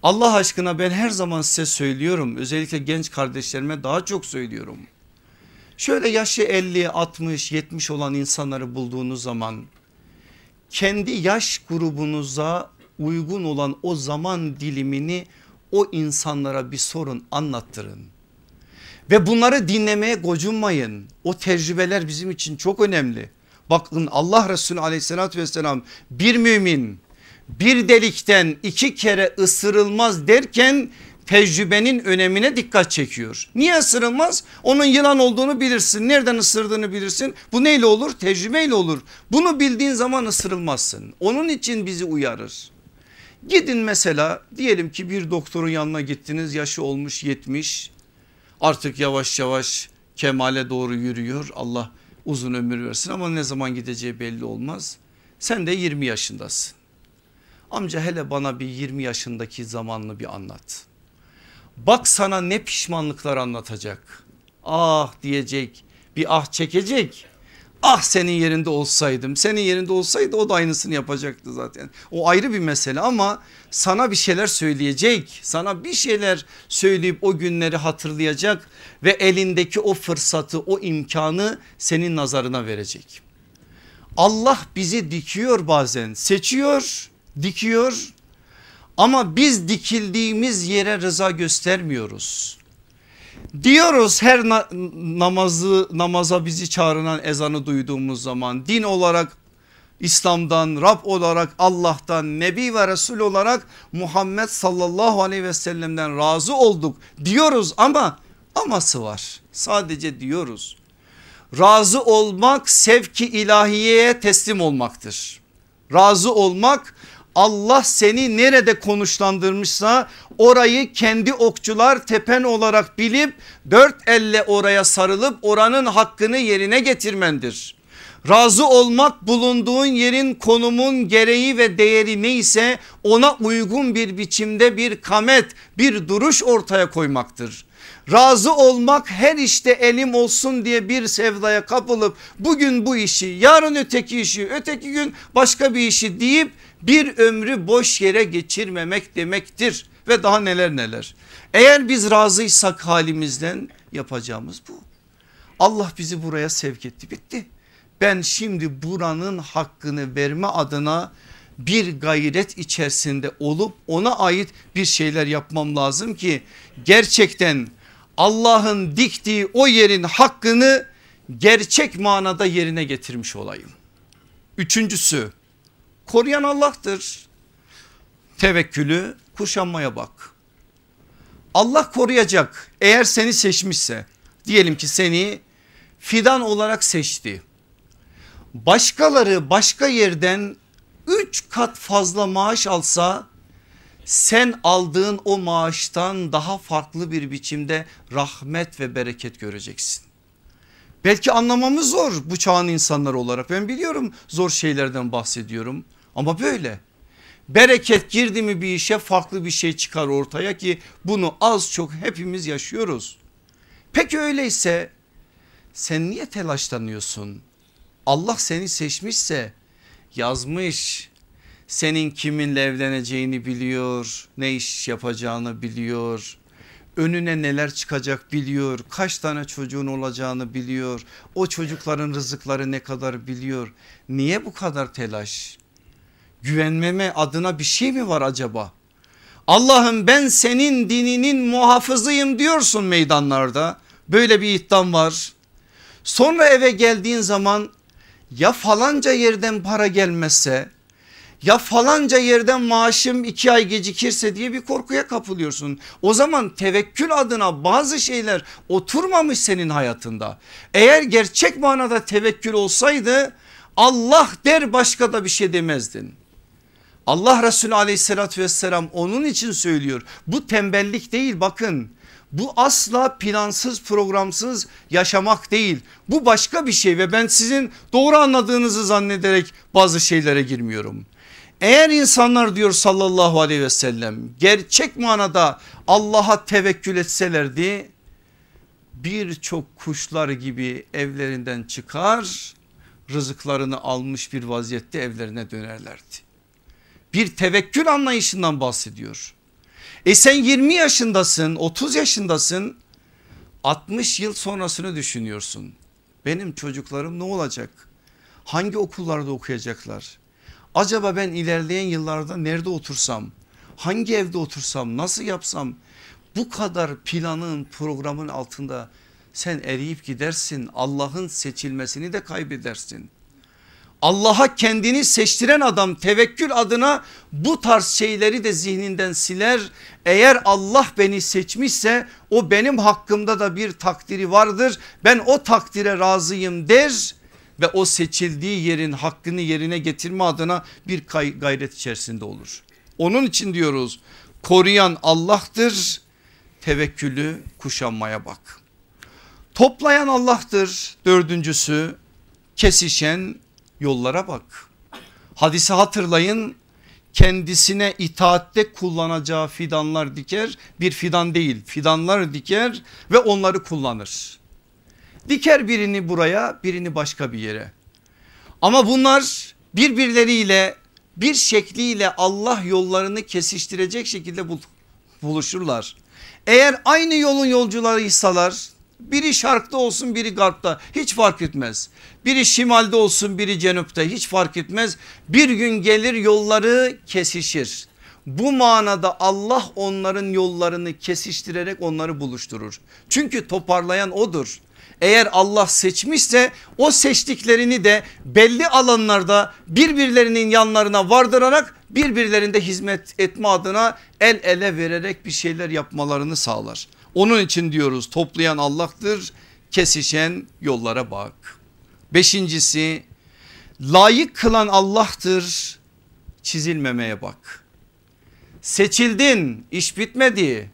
Allah aşkına ben her zaman size söylüyorum özellikle genç kardeşlerime daha çok söylüyorum. Şöyle yaşı 50, 60, 70 olan insanları bulduğunuz zaman kendi yaş grubunuza uygun olan o zaman dilimini o insanlara bir sorun anlattırın. Ve bunları dinlemeye gocunmayın. O tecrübeler bizim için çok önemli. Bakın Allah Resulü aleyhissalatü vesselam bir mümin bir delikten iki kere ısırılmaz derken tecrübenin önemine dikkat çekiyor. Niye ısırılmaz? Onun yılan olduğunu bilirsin. Nereden ısırdığını bilirsin. Bu neyle olur? Tecrübeyle olur. Bunu bildiğin zaman ısırılmazsın. Onun için bizi uyarır. Gidin mesela diyelim ki bir doktorun yanına gittiniz yaşı olmuş 70 artık yavaş yavaş kemale doğru yürüyor Allah uzun ömür versin ama ne zaman gideceği belli olmaz. Sen de 20 yaşındasın. Amca hele bana bir 20 yaşındaki zamanını bir anlat. Bak sana ne pişmanlıklar anlatacak. Ah diyecek bir ah çekecek. Ah senin yerinde olsaydım senin yerinde olsaydı o da aynısını yapacaktı zaten. O ayrı bir mesele ama sana bir şeyler söyleyecek sana bir şeyler söyleyip o günleri hatırlayacak ve elindeki o fırsatı o imkanı senin nazarına verecek. Allah bizi dikiyor bazen seçiyor dikiyor ama biz dikildiğimiz yere rıza göstermiyoruz. Diyoruz her na namazı namaza bizi çağrılan ezanı duyduğumuz zaman din olarak İslam'dan Rab olarak Allah'tan Nebi ve Resul olarak Muhammed sallallahu aleyhi ve sellem'den razı olduk diyoruz ama aması var sadece diyoruz. Razı olmak sevki ilahiyeye teslim olmaktır. Razı olmak Allah seni nerede konuşlandırmışsa orayı kendi okçular tepen olarak bilip dört elle oraya sarılıp oranın hakkını yerine getirmendir. Razı olmak bulunduğun yerin konumun gereği ve değeri neyse ona uygun bir biçimde bir kamet bir duruş ortaya koymaktır. Razı olmak her işte elim olsun diye bir sevdaya kapılıp bugün bu işi yarın öteki işi öteki gün başka bir işi deyip bir ömrü boş yere geçirmemek demektir ve daha neler neler. Eğer biz razıysak halimizden yapacağımız bu. Allah bizi buraya sevk etti bitti. Ben şimdi buranın hakkını verme adına bir gayret içerisinde olup ona ait bir şeyler yapmam lazım ki gerçekten Allah'ın diktiği o yerin hakkını gerçek manada yerine getirmiş olayım. Üçüncüsü koruyan Allah'tır. Tevekkülü kuşanmaya bak. Allah koruyacak eğer seni seçmişse diyelim ki seni fidan olarak seçti. Başkaları başka yerden 3 kat fazla maaş alsa sen aldığın o maaştan daha farklı bir biçimde rahmet ve bereket göreceksin. Belki anlamamız zor bu çağın insanları olarak ben biliyorum zor şeylerden bahsediyorum ama böyle. Bereket girdi mi bir işe farklı bir şey çıkar ortaya ki bunu az çok hepimiz yaşıyoruz. Peki öyleyse sen niye telaşlanıyorsun? Allah seni seçmişse yazmış senin kiminle evleneceğini biliyor ne iş yapacağını biliyor önüne neler çıkacak biliyor kaç tane çocuğun olacağını biliyor o çocukların rızıkları ne kadar biliyor niye bu kadar telaş güvenmeme adına bir şey mi var acaba Allah'ım ben senin dininin muhafızıyım diyorsun meydanlarda böyle bir iddiam var sonra eve geldiğin zaman ya falanca yerden para gelmezse ya falanca yerden maaşım iki ay gecikirse diye bir korkuya kapılıyorsun. O zaman tevekkül adına bazı şeyler oturmamış senin hayatında. Eğer gerçek manada tevekkül olsaydı Allah der başka da bir şey demezdin. Allah Resulü aleyhissalatü vesselam onun için söylüyor. Bu tembellik değil bakın. Bu asla plansız programsız yaşamak değil. Bu başka bir şey ve ben sizin doğru anladığınızı zannederek bazı şeylere girmiyorum. Eğer insanlar diyor sallallahu aleyhi ve sellem gerçek manada Allah'a tevekkül etselerdi birçok kuşlar gibi evlerinden çıkar rızıklarını almış bir vaziyette evlerine dönerlerdi. Bir tevekkül anlayışından bahsediyor. E sen 20 yaşındasın 30 yaşındasın 60 yıl sonrasını düşünüyorsun. Benim çocuklarım ne olacak? Hangi okullarda okuyacaklar? Acaba ben ilerleyen yıllarda nerede otursam? Hangi evde otursam? Nasıl yapsam? Bu kadar planın programın altında sen eriyip gidersin. Allah'ın seçilmesini de kaybedersin. Allah'a kendini seçtiren adam tevekkül adına bu tarz şeyleri de zihninden siler. Eğer Allah beni seçmişse o benim hakkımda da bir takdiri vardır. Ben o takdire razıyım der ve o seçildiği yerin hakkını yerine getirme adına bir gayret içerisinde olur. Onun için diyoruz koruyan Allah'tır tevekkülü kuşanmaya bak. Toplayan Allah'tır dördüncüsü kesişen yollara bak. Hadisi hatırlayın kendisine itaatte kullanacağı fidanlar diker bir fidan değil fidanlar diker ve onları kullanır. Diker birini buraya birini başka bir yere. Ama bunlar birbirleriyle bir şekliyle Allah yollarını kesiştirecek şekilde buluşurlar. Eğer aynı yolun yolcularıysalar biri şarkta olsun biri garpta hiç fark etmez. Biri şimalde olsun biri cenupta hiç fark etmez. Bir gün gelir yolları kesişir. Bu manada Allah onların yollarını kesiştirerek onları buluşturur. Çünkü toparlayan odur. Eğer Allah seçmişse o seçtiklerini de belli alanlarda birbirlerinin yanlarına vardırarak birbirlerinde hizmet etme adına el ele vererek bir şeyler yapmalarını sağlar. Onun için diyoruz toplayan Allah'tır kesişen yollara bak. Beşincisi layık kılan Allah'tır çizilmemeye bak. Seçildin iş bitmedi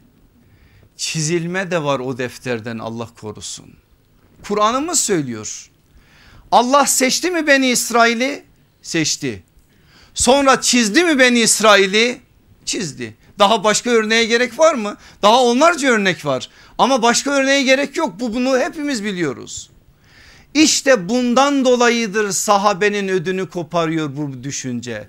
çizilme de var o defterden Allah korusun. Kur'an'ımız söylüyor. Allah seçti mi Beni İsrail'i? Seçti. Sonra çizdi mi Beni İsrail'i? Çizdi. Daha başka örneğe gerek var mı? Daha onlarca örnek var. Ama başka örneğe gerek yok. Bu bunu hepimiz biliyoruz. İşte bundan dolayıdır sahabenin ödünü koparıyor bu düşünce.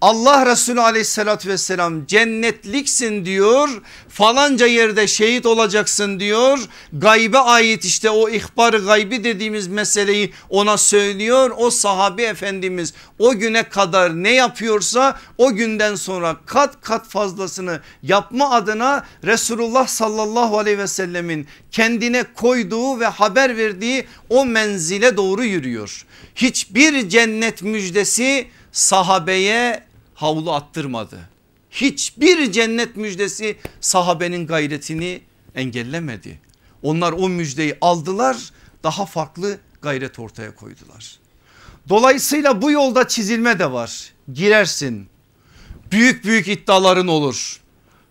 Allah Resulü aleyhissalatü vesselam cennetliksin diyor falanca yerde şehit olacaksın diyor gaybe ait işte o ihbar gaybi dediğimiz meseleyi ona söylüyor. O sahabi efendimiz o güne kadar ne yapıyorsa o günden sonra kat kat fazlasını yapma adına Resulullah sallallahu aleyhi ve sellemin kendine koyduğu ve haber verdiği o menzile doğru yürüyor. Hiçbir cennet müjdesi sahabeye havlu attırmadı. Hiçbir cennet müjdesi sahabenin gayretini engellemedi. Onlar o müjdeyi aldılar daha farklı gayret ortaya koydular. Dolayısıyla bu yolda çizilme de var. Girersin. Büyük büyük iddiaların olur.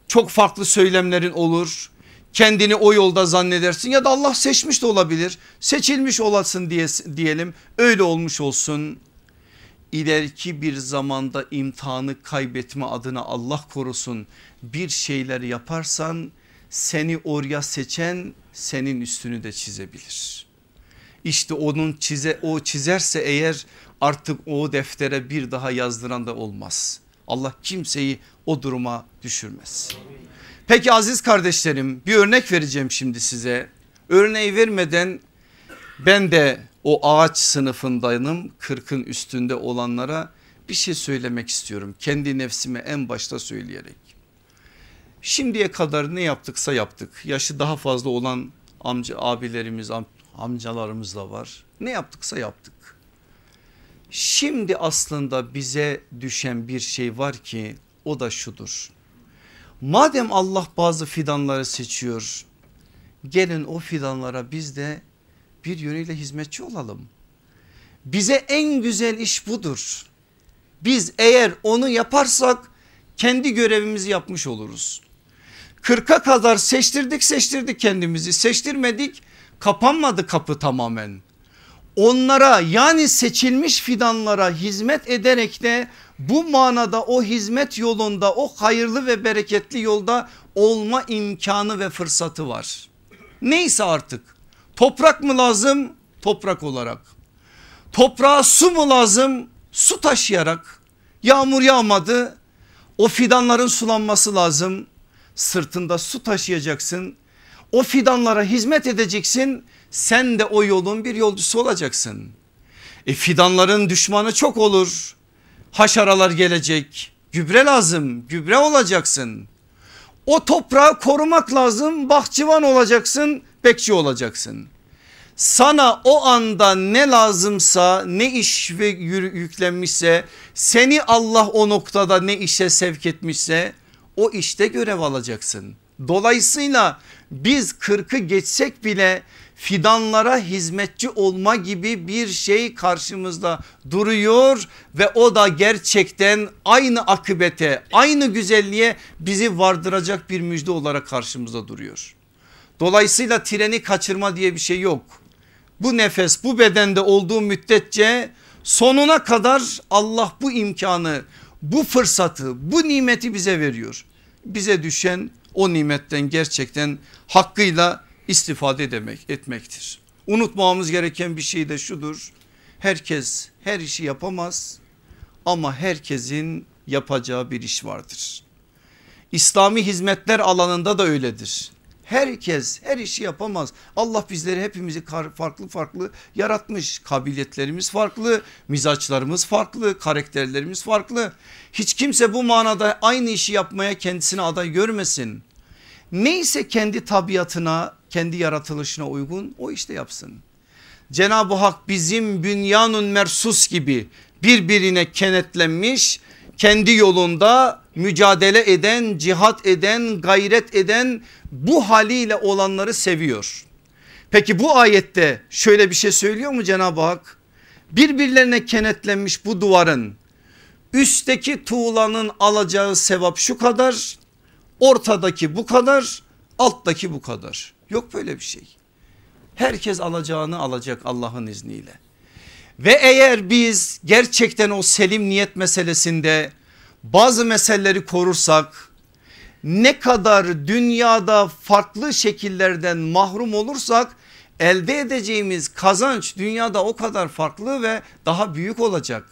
Çok farklı söylemlerin olur. Kendini o yolda zannedersin ya da Allah seçmiş de olabilir. Seçilmiş olasın diye, diyelim öyle olmuş olsun ileriki bir zamanda imtihanı kaybetme adına Allah korusun bir şeyler yaparsan seni oraya seçen senin üstünü de çizebilir. İşte onun çize o çizerse eğer artık o deftere bir daha yazdıran da olmaz. Allah kimseyi o duruma düşürmez. Peki aziz kardeşlerim bir örnek vereceğim şimdi size. Örneği vermeden ben de o ağaç sınıfındayım 40'ın üstünde olanlara bir şey söylemek istiyorum. Kendi nefsime en başta söyleyerek. Şimdiye kadar ne yaptıksa yaptık. Yaşı daha fazla olan amca abilerimiz am, amcalarımız da var. Ne yaptıksa yaptık. Şimdi aslında bize düşen bir şey var ki o da şudur. Madem Allah bazı fidanları seçiyor gelin o fidanlara biz de bir yönüyle hizmetçi olalım. Bize en güzel iş budur. Biz eğer onu yaparsak kendi görevimizi yapmış oluruz. Kırka kadar seçtirdik seçtirdik kendimizi seçtirmedik kapanmadı kapı tamamen. Onlara yani seçilmiş fidanlara hizmet ederek de bu manada o hizmet yolunda o hayırlı ve bereketli yolda olma imkanı ve fırsatı var. Neyse artık Toprak mı lazım? Toprak olarak. Toprağa su mu lazım? Su taşıyarak. Yağmur yağmadı. O fidanların sulanması lazım. Sırtında su taşıyacaksın. O fidanlara hizmet edeceksin. Sen de o yolun bir yolcusu olacaksın. E fidanların düşmanı çok olur. Haşaralar gelecek. Gübre lazım. Gübre olacaksın. O toprağı korumak lazım. Bahçıvan olacaksın bekçi olacaksın. Sana o anda ne lazımsa ne iş ve yüklenmişse seni Allah o noktada ne işe sevk etmişse o işte görev alacaksın. Dolayısıyla biz kırkı geçsek bile fidanlara hizmetçi olma gibi bir şey karşımızda duruyor ve o da gerçekten aynı akıbete aynı güzelliğe bizi vardıracak bir müjde olarak karşımızda duruyor. Dolayısıyla treni kaçırma diye bir şey yok. Bu nefes bu bedende olduğu müddetçe sonuna kadar Allah bu imkanı bu fırsatı bu nimeti bize veriyor. Bize düşen o nimetten gerçekten hakkıyla istifade demek etmektir. Unutmamamız gereken bir şey de şudur. Herkes her işi yapamaz ama herkesin yapacağı bir iş vardır. İslami hizmetler alanında da öyledir. Herkes her işi yapamaz. Allah bizleri hepimizi farklı farklı yaratmış. Kabiliyetlerimiz farklı, mizaçlarımız farklı, karakterlerimiz farklı. Hiç kimse bu manada aynı işi yapmaya kendisine aday görmesin. Neyse kendi tabiatına, kendi yaratılışına uygun o işte yapsın. Cenab-ı Hak bizim bünyanun mersus gibi birbirine kenetlenmiş kendi yolunda mücadele eden, cihat eden, gayret eden bu haliyle olanları seviyor. Peki bu ayette şöyle bir şey söylüyor mu Cenab-ı Hak? Birbirlerine kenetlenmiş bu duvarın üstteki tuğlanın alacağı sevap şu kadar, ortadaki bu kadar, alttaki bu kadar. Yok böyle bir şey. Herkes alacağını alacak Allah'ın izniyle. Ve eğer biz gerçekten o selim niyet meselesinde bazı meseleleri korursak ne kadar dünyada farklı şekillerden mahrum olursak elde edeceğimiz kazanç dünyada o kadar farklı ve daha büyük olacak.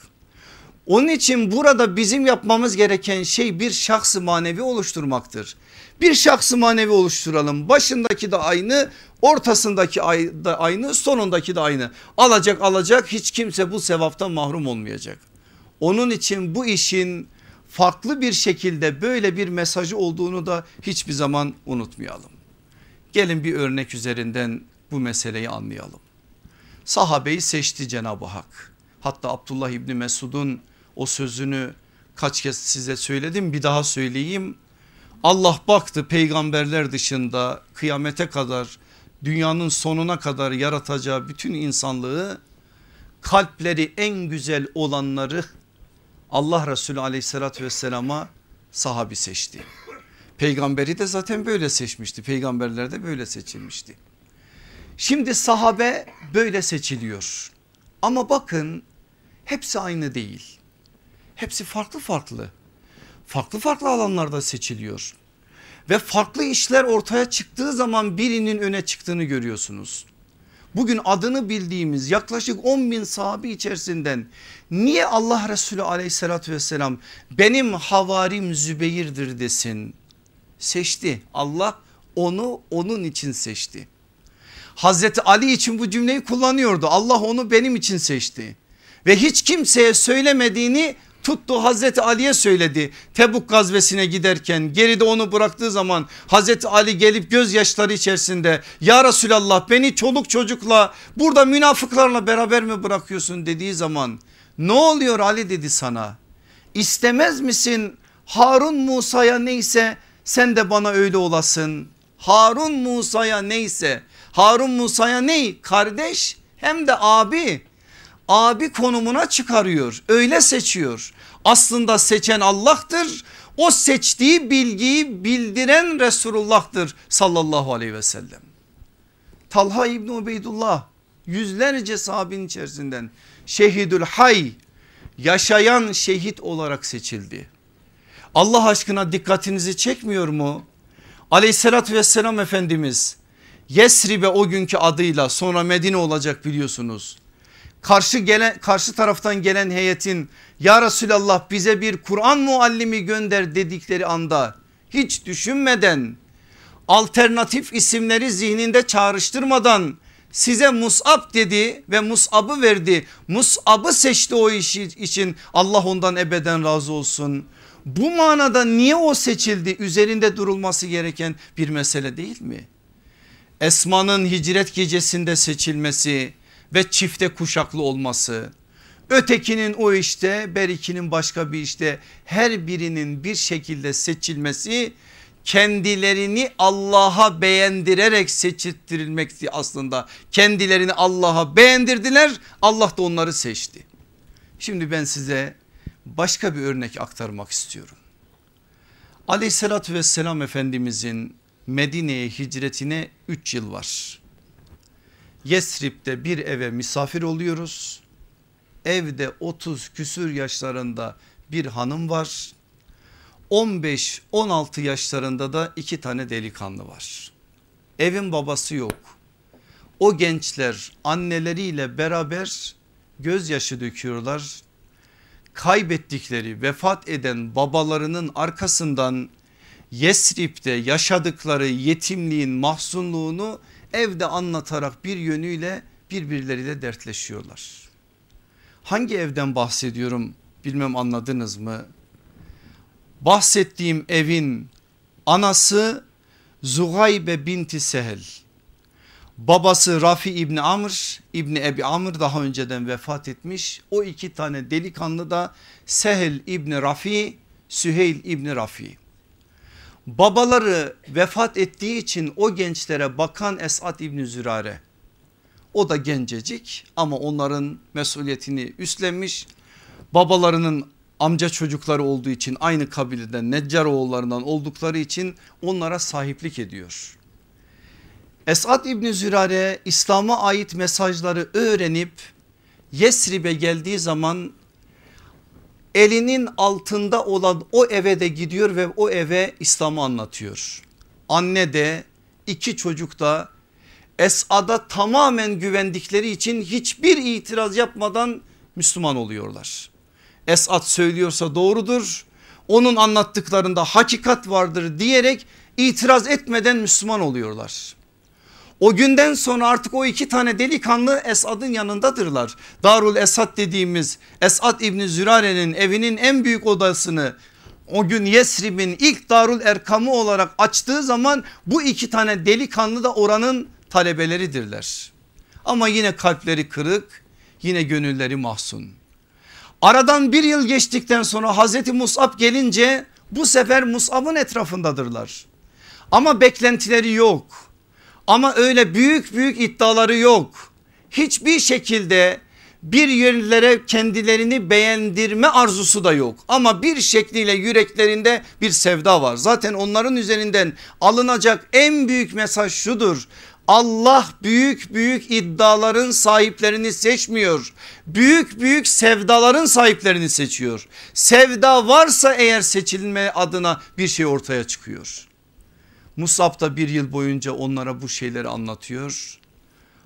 Onun için burada bizim yapmamız gereken şey bir şahsı manevi oluşturmaktır. Bir şahsı manevi oluşturalım. Başındaki de aynı, ortasındaki da aynı, sonundaki de aynı. Alacak alacak hiç kimse bu sevaptan mahrum olmayacak. Onun için bu işin farklı bir şekilde böyle bir mesajı olduğunu da hiçbir zaman unutmayalım. Gelin bir örnek üzerinden bu meseleyi anlayalım. Sahabeyi seçti Cenab-ı Hak. Hatta Abdullah İbni Mesud'un o sözünü kaç kez size söyledim bir daha söyleyeyim. Allah baktı peygamberler dışında kıyamete kadar dünyanın sonuna kadar yaratacağı bütün insanlığı kalpleri en güzel olanları Allah Resulü aleyhissalatü vesselama sahabi seçti. Peygamberi de zaten böyle seçmişti. Peygamberler de böyle seçilmişti. Şimdi sahabe böyle seçiliyor. Ama bakın hepsi aynı değil. Hepsi farklı farklı. Farklı farklı alanlarda seçiliyor. Ve farklı işler ortaya çıktığı zaman birinin öne çıktığını görüyorsunuz. Bugün adını bildiğimiz yaklaşık 10 bin sahabi içerisinden niye Allah Resulü aleyhissalatü vesselam benim havarim Zübeyir'dir desin. Seçti Allah onu onun için seçti. Hazreti Ali için bu cümleyi kullanıyordu. Allah onu benim için seçti. Ve hiç kimseye söylemediğini tuttu Hazreti Ali'ye söyledi. Tebuk gazvesine giderken geride onu bıraktığı zaman Hazreti Ali gelip gözyaşları içerisinde ya Resulallah beni çoluk çocukla burada münafıklarla beraber mi bırakıyorsun? dediği zaman ne oluyor Ali? dedi sana. İstemez misin? Harun Musa'ya neyse sen de bana öyle olasın. Harun Musa'ya neyse Harun Musa'ya ney kardeş hem de abi abi konumuna çıkarıyor öyle seçiyor. Aslında seçen Allah'tır o seçtiği bilgiyi bildiren Resulullah'tır sallallahu aleyhi ve sellem. Talha İbni Ubeydullah yüzlerce sahabin içerisinden şehidül hay yaşayan şehit olarak seçildi. Allah aşkına dikkatinizi çekmiyor mu? Aleyhissalatü vesselam Efendimiz Yesrib'e o günkü adıyla sonra Medine olacak biliyorsunuz karşı gelen karşı taraftan gelen heyetin ya Resulallah bize bir Kur'an muallimi gönder dedikleri anda hiç düşünmeden alternatif isimleri zihninde çağrıştırmadan size Mus'ab dedi ve Mus'ab'ı verdi. Mus'ab'ı seçti o işi için Allah ondan ebeden razı olsun. Bu manada niye o seçildi üzerinde durulması gereken bir mesele değil mi? Esma'nın hicret gecesinde seçilmesi ve çifte kuşaklı olması. Ötekinin o işte berikinin başka bir işte her birinin bir şekilde seçilmesi kendilerini Allah'a beğendirerek seçittirilmekti aslında. Kendilerini Allah'a beğendirdiler Allah da onları seçti. Şimdi ben size başka bir örnek aktarmak istiyorum. Aleyhissalatü vesselam Efendimizin Medine'ye hicretine 3 yıl var. Yesrib'de bir eve misafir oluyoruz. Evde 30 küsür yaşlarında bir hanım var. 15-16 yaşlarında da iki tane delikanlı var. Evin babası yok. o gençler anneleriyle beraber gözyaşı döküyorlar. Kaybettikleri vefat eden babalarının arkasından Yesrib'de yaşadıkları yetimliğin mahzunluğunu evde anlatarak bir yönüyle birbirleriyle dertleşiyorlar. Hangi evden bahsediyorum bilmem anladınız mı? Bahsettiğim evin anası Zugaybe binti Sehel. Babası Rafi İbni Amr, İbni Ebi Amr daha önceden vefat etmiş. O iki tane delikanlı da Sehel İbni Rafi, Süheyl İbni Rafi. Babaları vefat ettiği için o gençlere bakan Esat İbni Zürare. O da gencecik ama onların mesuliyetini üstlenmiş. Babalarının amca çocukları olduğu için aynı kabileden Neccaroğullarından oldukları için onlara sahiplik ediyor. Esad İbni Zürare İslam'a ait mesajları öğrenip Yesrib'e geldiği zaman elinin altında olan o eve de gidiyor ve o eve İslam'ı anlatıyor. Anne de iki çocuk da Esad'a tamamen güvendikleri için hiçbir itiraz yapmadan Müslüman oluyorlar. Esad söylüyorsa doğrudur onun anlattıklarında hakikat vardır diyerek itiraz etmeden Müslüman oluyorlar. O günden sonra artık o iki tane delikanlı Esad'ın yanındadırlar. Darul Esad dediğimiz Esad İbni Zürare'nin evinin en büyük odasını o gün Yesrib'in ilk Darul Erkamı olarak açtığı zaman bu iki tane delikanlı da oranın talebeleridirler. Ama yine kalpleri kırık yine gönülleri mahzun. Aradan bir yıl geçtikten sonra Hazreti Musab gelince bu sefer Musab'ın etrafındadırlar. Ama beklentileri yok ama öyle büyük büyük iddiaları yok. Hiçbir şekilde bir yerlere kendilerini beğendirme arzusu da yok. Ama bir şekliyle yüreklerinde bir sevda var. Zaten onların üzerinden alınacak en büyük mesaj şudur. Allah büyük büyük iddiaların sahiplerini seçmiyor. Büyük büyük sevdaların sahiplerini seçiyor. Sevda varsa eğer seçilme adına bir şey ortaya çıkıyor. Musab da bir yıl boyunca onlara bu şeyleri anlatıyor.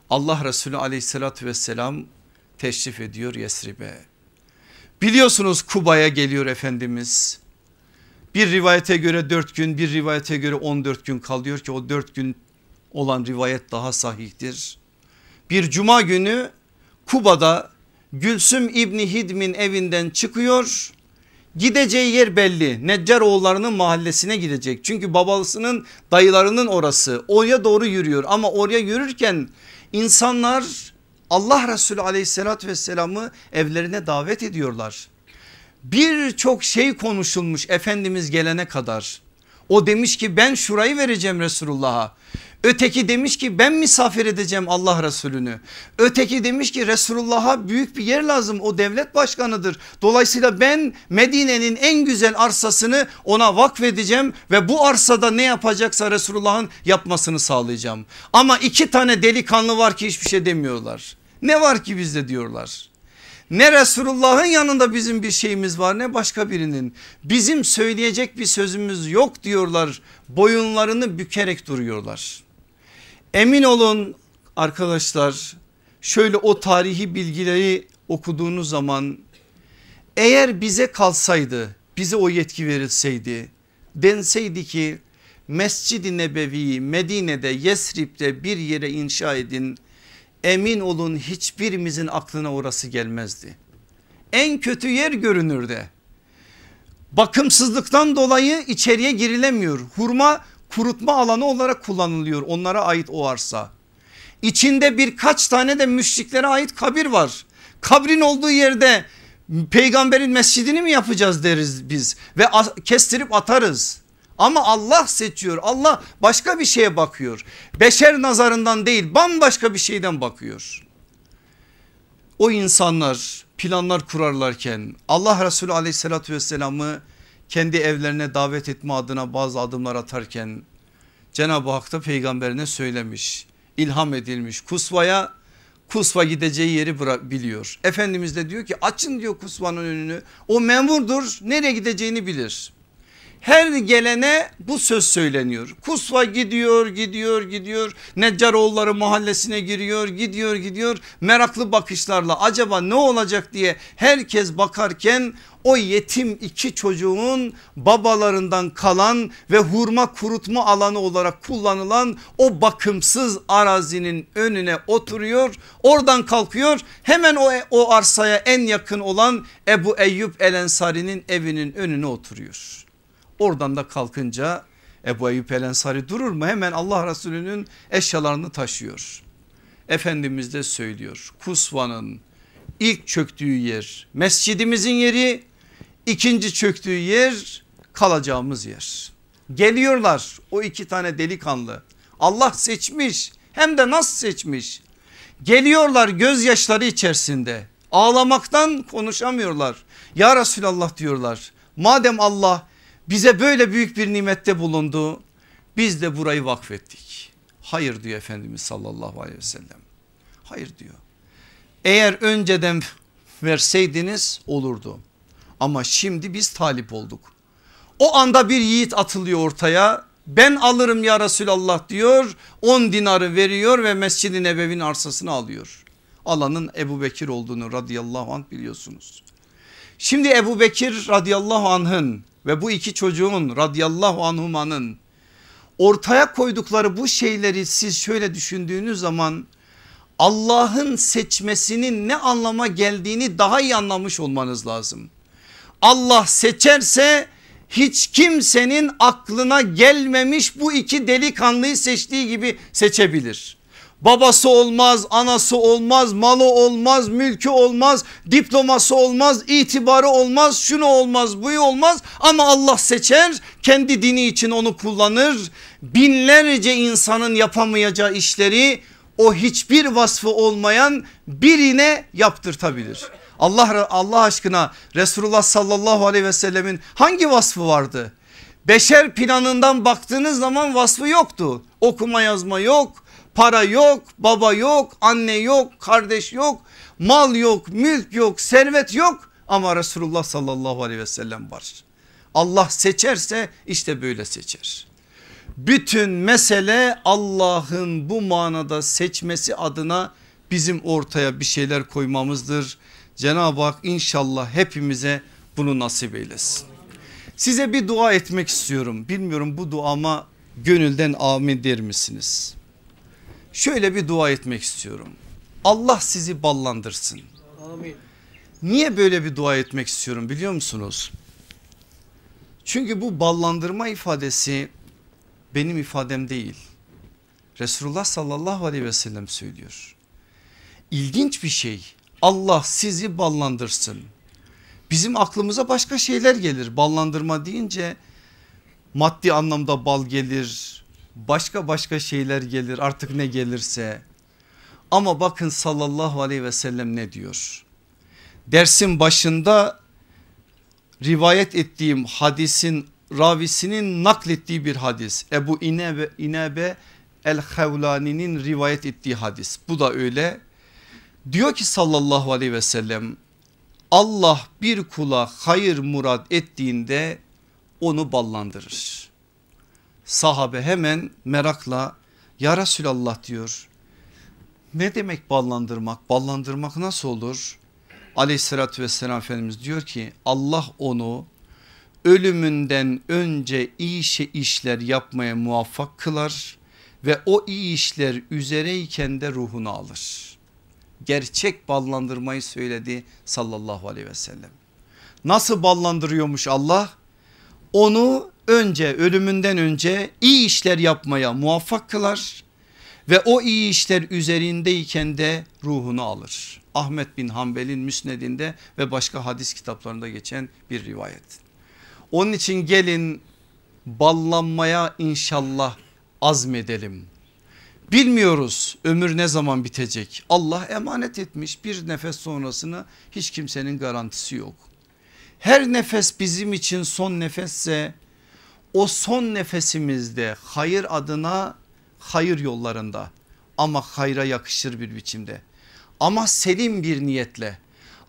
Allah Resulü aleyhissalatü vesselam teşrif ediyor Yesrib'e. Biliyorsunuz Kuba'ya geliyor Efendimiz. Bir rivayete göre 4 gün bir rivayete göre 14 gün kalıyor ki o 4 gün olan rivayet daha sahihtir. Bir cuma günü Kuba'da Gülsüm İbni Hidm'in evinden çıkıyor Gideceği yer belli Neccaroğullarının mahallesine gidecek. Çünkü babasının dayılarının orası oraya doğru yürüyor ama oraya yürürken insanlar Allah Resulü aleyhissalatü vesselamı evlerine davet ediyorlar. Birçok şey konuşulmuş Efendimiz gelene kadar. O demiş ki ben şurayı vereceğim Resulullah'a. Öteki demiş ki ben misafir edeceğim Allah Resulünü. Öteki demiş ki Resulullah'a büyük bir yer lazım o devlet başkanıdır. Dolayısıyla ben Medine'nin en güzel arsasını ona vakfedeceğim ve bu arsada ne yapacaksa Resulullah'ın yapmasını sağlayacağım. Ama iki tane delikanlı var ki hiçbir şey demiyorlar. Ne var ki bizde diyorlar. Ne Resulullah'ın yanında bizim bir şeyimiz var ne başka birinin. Bizim söyleyecek bir sözümüz yok diyorlar. Boyunlarını bükerek duruyorlar. Emin olun arkadaşlar şöyle o tarihi bilgileri okuduğunuz zaman eğer bize kalsaydı bize o yetki verilseydi denseydi ki Mescid-i Nebevi'yi Medine'de Yesrib'de bir yere inşa edin emin olun hiçbirimizin aklına orası gelmezdi. En kötü yer görünürde. Bakımsızlıktan dolayı içeriye girilemiyor. Hurma kurutma alanı olarak kullanılıyor onlara ait o arsa. İçinde birkaç tane de müşriklere ait kabir var. Kabrin olduğu yerde peygamberin mescidini mi yapacağız deriz biz ve kestirip atarız. Ama Allah seçiyor Allah başka bir şeye bakıyor. Beşer nazarından değil bambaşka bir şeyden bakıyor. O insanlar planlar kurarlarken Allah Resulü aleyhissalatü vesselamı kendi evlerine davet etme adına bazı adımlar atarken Cenab-ı Hak da peygamberine söylemiş ilham edilmiş kusvaya kusva gideceği yeri biliyor. Efendimiz de diyor ki açın diyor kusvanın önünü o memurdur nereye gideceğini bilir. Her gelene bu söz söyleniyor. Kusva gidiyor gidiyor gidiyor Neccaroğulları mahallesine giriyor gidiyor gidiyor meraklı bakışlarla acaba ne olacak diye herkes bakarken o yetim iki çocuğun babalarından kalan ve hurma kurutma alanı olarak kullanılan o bakımsız arazinin önüne oturuyor. Oradan kalkıyor hemen o, o arsaya en yakın olan Ebu Eyyub El Ensari'nin evinin önüne oturuyor. Oradan da kalkınca Ebu Eyyub El Ensari durur mu? Hemen Allah Resulü'nün eşyalarını taşıyor. Efendimiz de söylüyor Kusva'nın ilk çöktüğü yer mescidimizin yeri ikinci çöktüğü yer kalacağımız yer. Geliyorlar o iki tane delikanlı Allah seçmiş hem de nasıl seçmiş geliyorlar gözyaşları içerisinde ağlamaktan konuşamıyorlar ya Resulallah diyorlar madem Allah bize böyle büyük bir nimette bulundu biz de burayı vakfettik. Hayır diyor Efendimiz sallallahu aleyhi ve sellem. Hayır diyor. Eğer önceden verseydiniz olurdu. Ama şimdi biz talip olduk. O anda bir yiğit atılıyor ortaya. Ben alırım ya Resulallah diyor. 10 dinarı veriyor ve Mescid-i Nebevi'nin arsasını alıyor. Alanın Ebu Bekir olduğunu radıyallahu anh biliyorsunuz. Şimdi Ebu Bekir radıyallahu anh'ın ve bu iki çocuğun radıyallahu anhumanın ortaya koydukları bu şeyleri siz şöyle düşündüğünüz zaman Allah'ın seçmesinin ne anlama geldiğini daha iyi anlamış olmanız lazım. Allah seçerse hiç kimsenin aklına gelmemiş bu iki delikanlıyı seçtiği gibi seçebilir. Babası olmaz, anası olmaz, malı olmaz, mülkü olmaz, diploması olmaz, itibarı olmaz, şunu olmaz, buyu olmaz ama Allah seçer kendi dini için onu kullanır. Binlerce insanın yapamayacağı işleri o hiçbir vasfı olmayan birine yaptırtabilir. Allah Allah aşkına Resulullah sallallahu aleyhi ve sellemin hangi vasfı vardı? Beşer planından baktığınız zaman vasfı yoktu. Okuma yazma yok, para yok, baba yok, anne yok, kardeş yok, mal yok, mülk yok, servet yok ama Resulullah sallallahu aleyhi ve sellem var. Allah seçerse işte böyle seçer. Bütün mesele Allah'ın bu manada seçmesi adına bizim ortaya bir şeyler koymamızdır. Cenab-ı Hak inşallah hepimize bunu nasip eylesin. Size bir dua etmek istiyorum. Bilmiyorum bu duama gönülden amin der misiniz? Şöyle bir dua etmek istiyorum. Allah sizi ballandırsın. Amin. Niye böyle bir dua etmek istiyorum biliyor musunuz? Çünkü bu ballandırma ifadesi benim ifadem değil. Resulullah sallallahu aleyhi ve sellem söylüyor. İlginç bir şey Allah sizi ballandırsın. Bizim aklımıza başka şeyler gelir ballandırma deyince maddi anlamda bal gelir başka başka şeyler gelir artık ne gelirse. Ama bakın sallallahu aleyhi ve sellem ne diyor? Dersin başında rivayet ettiğim hadisin ravisinin naklettiği bir hadis. Ebu İnebe, İnebe el-Havlani'nin rivayet ettiği hadis. Bu da öyle. Diyor ki sallallahu aleyhi ve sellem Allah bir kula hayır murad ettiğinde onu ballandırır. Sahabe hemen merakla ya Resulallah diyor. Ne demek ballandırmak? Ballandırmak nasıl olur? Aleyhissalatü vesselam Efendimiz diyor ki Allah onu ölümünden önce iyi şey işler yapmaya muvaffak kılar ve o iyi işler üzereyken de ruhunu alır gerçek ballandırmayı söyledi sallallahu aleyhi ve sellem. Nasıl ballandırıyormuş Allah? Onu önce ölümünden önce iyi işler yapmaya muvaffak kılar ve o iyi işler üzerindeyken de ruhunu alır. Ahmet bin Hanbel'in müsnedinde ve başka hadis kitaplarında geçen bir rivayet. Onun için gelin ballanmaya inşallah azmedelim. Bilmiyoruz ömür ne zaman bitecek. Allah emanet etmiş bir nefes sonrasını hiç kimsenin garantisi yok. Her nefes bizim için son nefesse o son nefesimizde hayır adına hayır yollarında ama hayra yakışır bir biçimde ama selim bir niyetle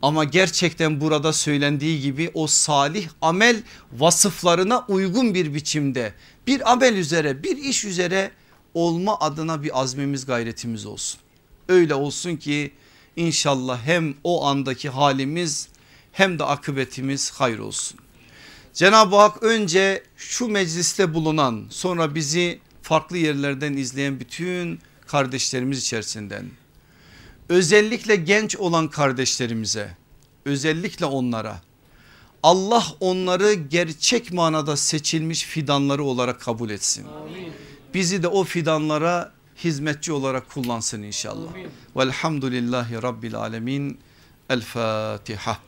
Ama gerçekten burada söylendiği gibi o salih amel vasıflarına uygun bir biçimde bir amel üzere bir iş üzere olma adına bir azmimiz gayretimiz olsun. Öyle olsun ki inşallah hem o andaki halimiz hem de akıbetimiz hayır olsun. Cenab-ı Hak önce şu mecliste bulunan sonra bizi farklı yerlerden izleyen bütün kardeşlerimiz içerisinden özellikle genç olan kardeşlerimize özellikle onlara Allah onları gerçek manada seçilmiş fidanları olarak kabul etsin. Amin. Bizi de o fidanlara hizmetçi olarak kullansın inşallah. Velhamdülillahi Rabbil Alemin. El Fatiha.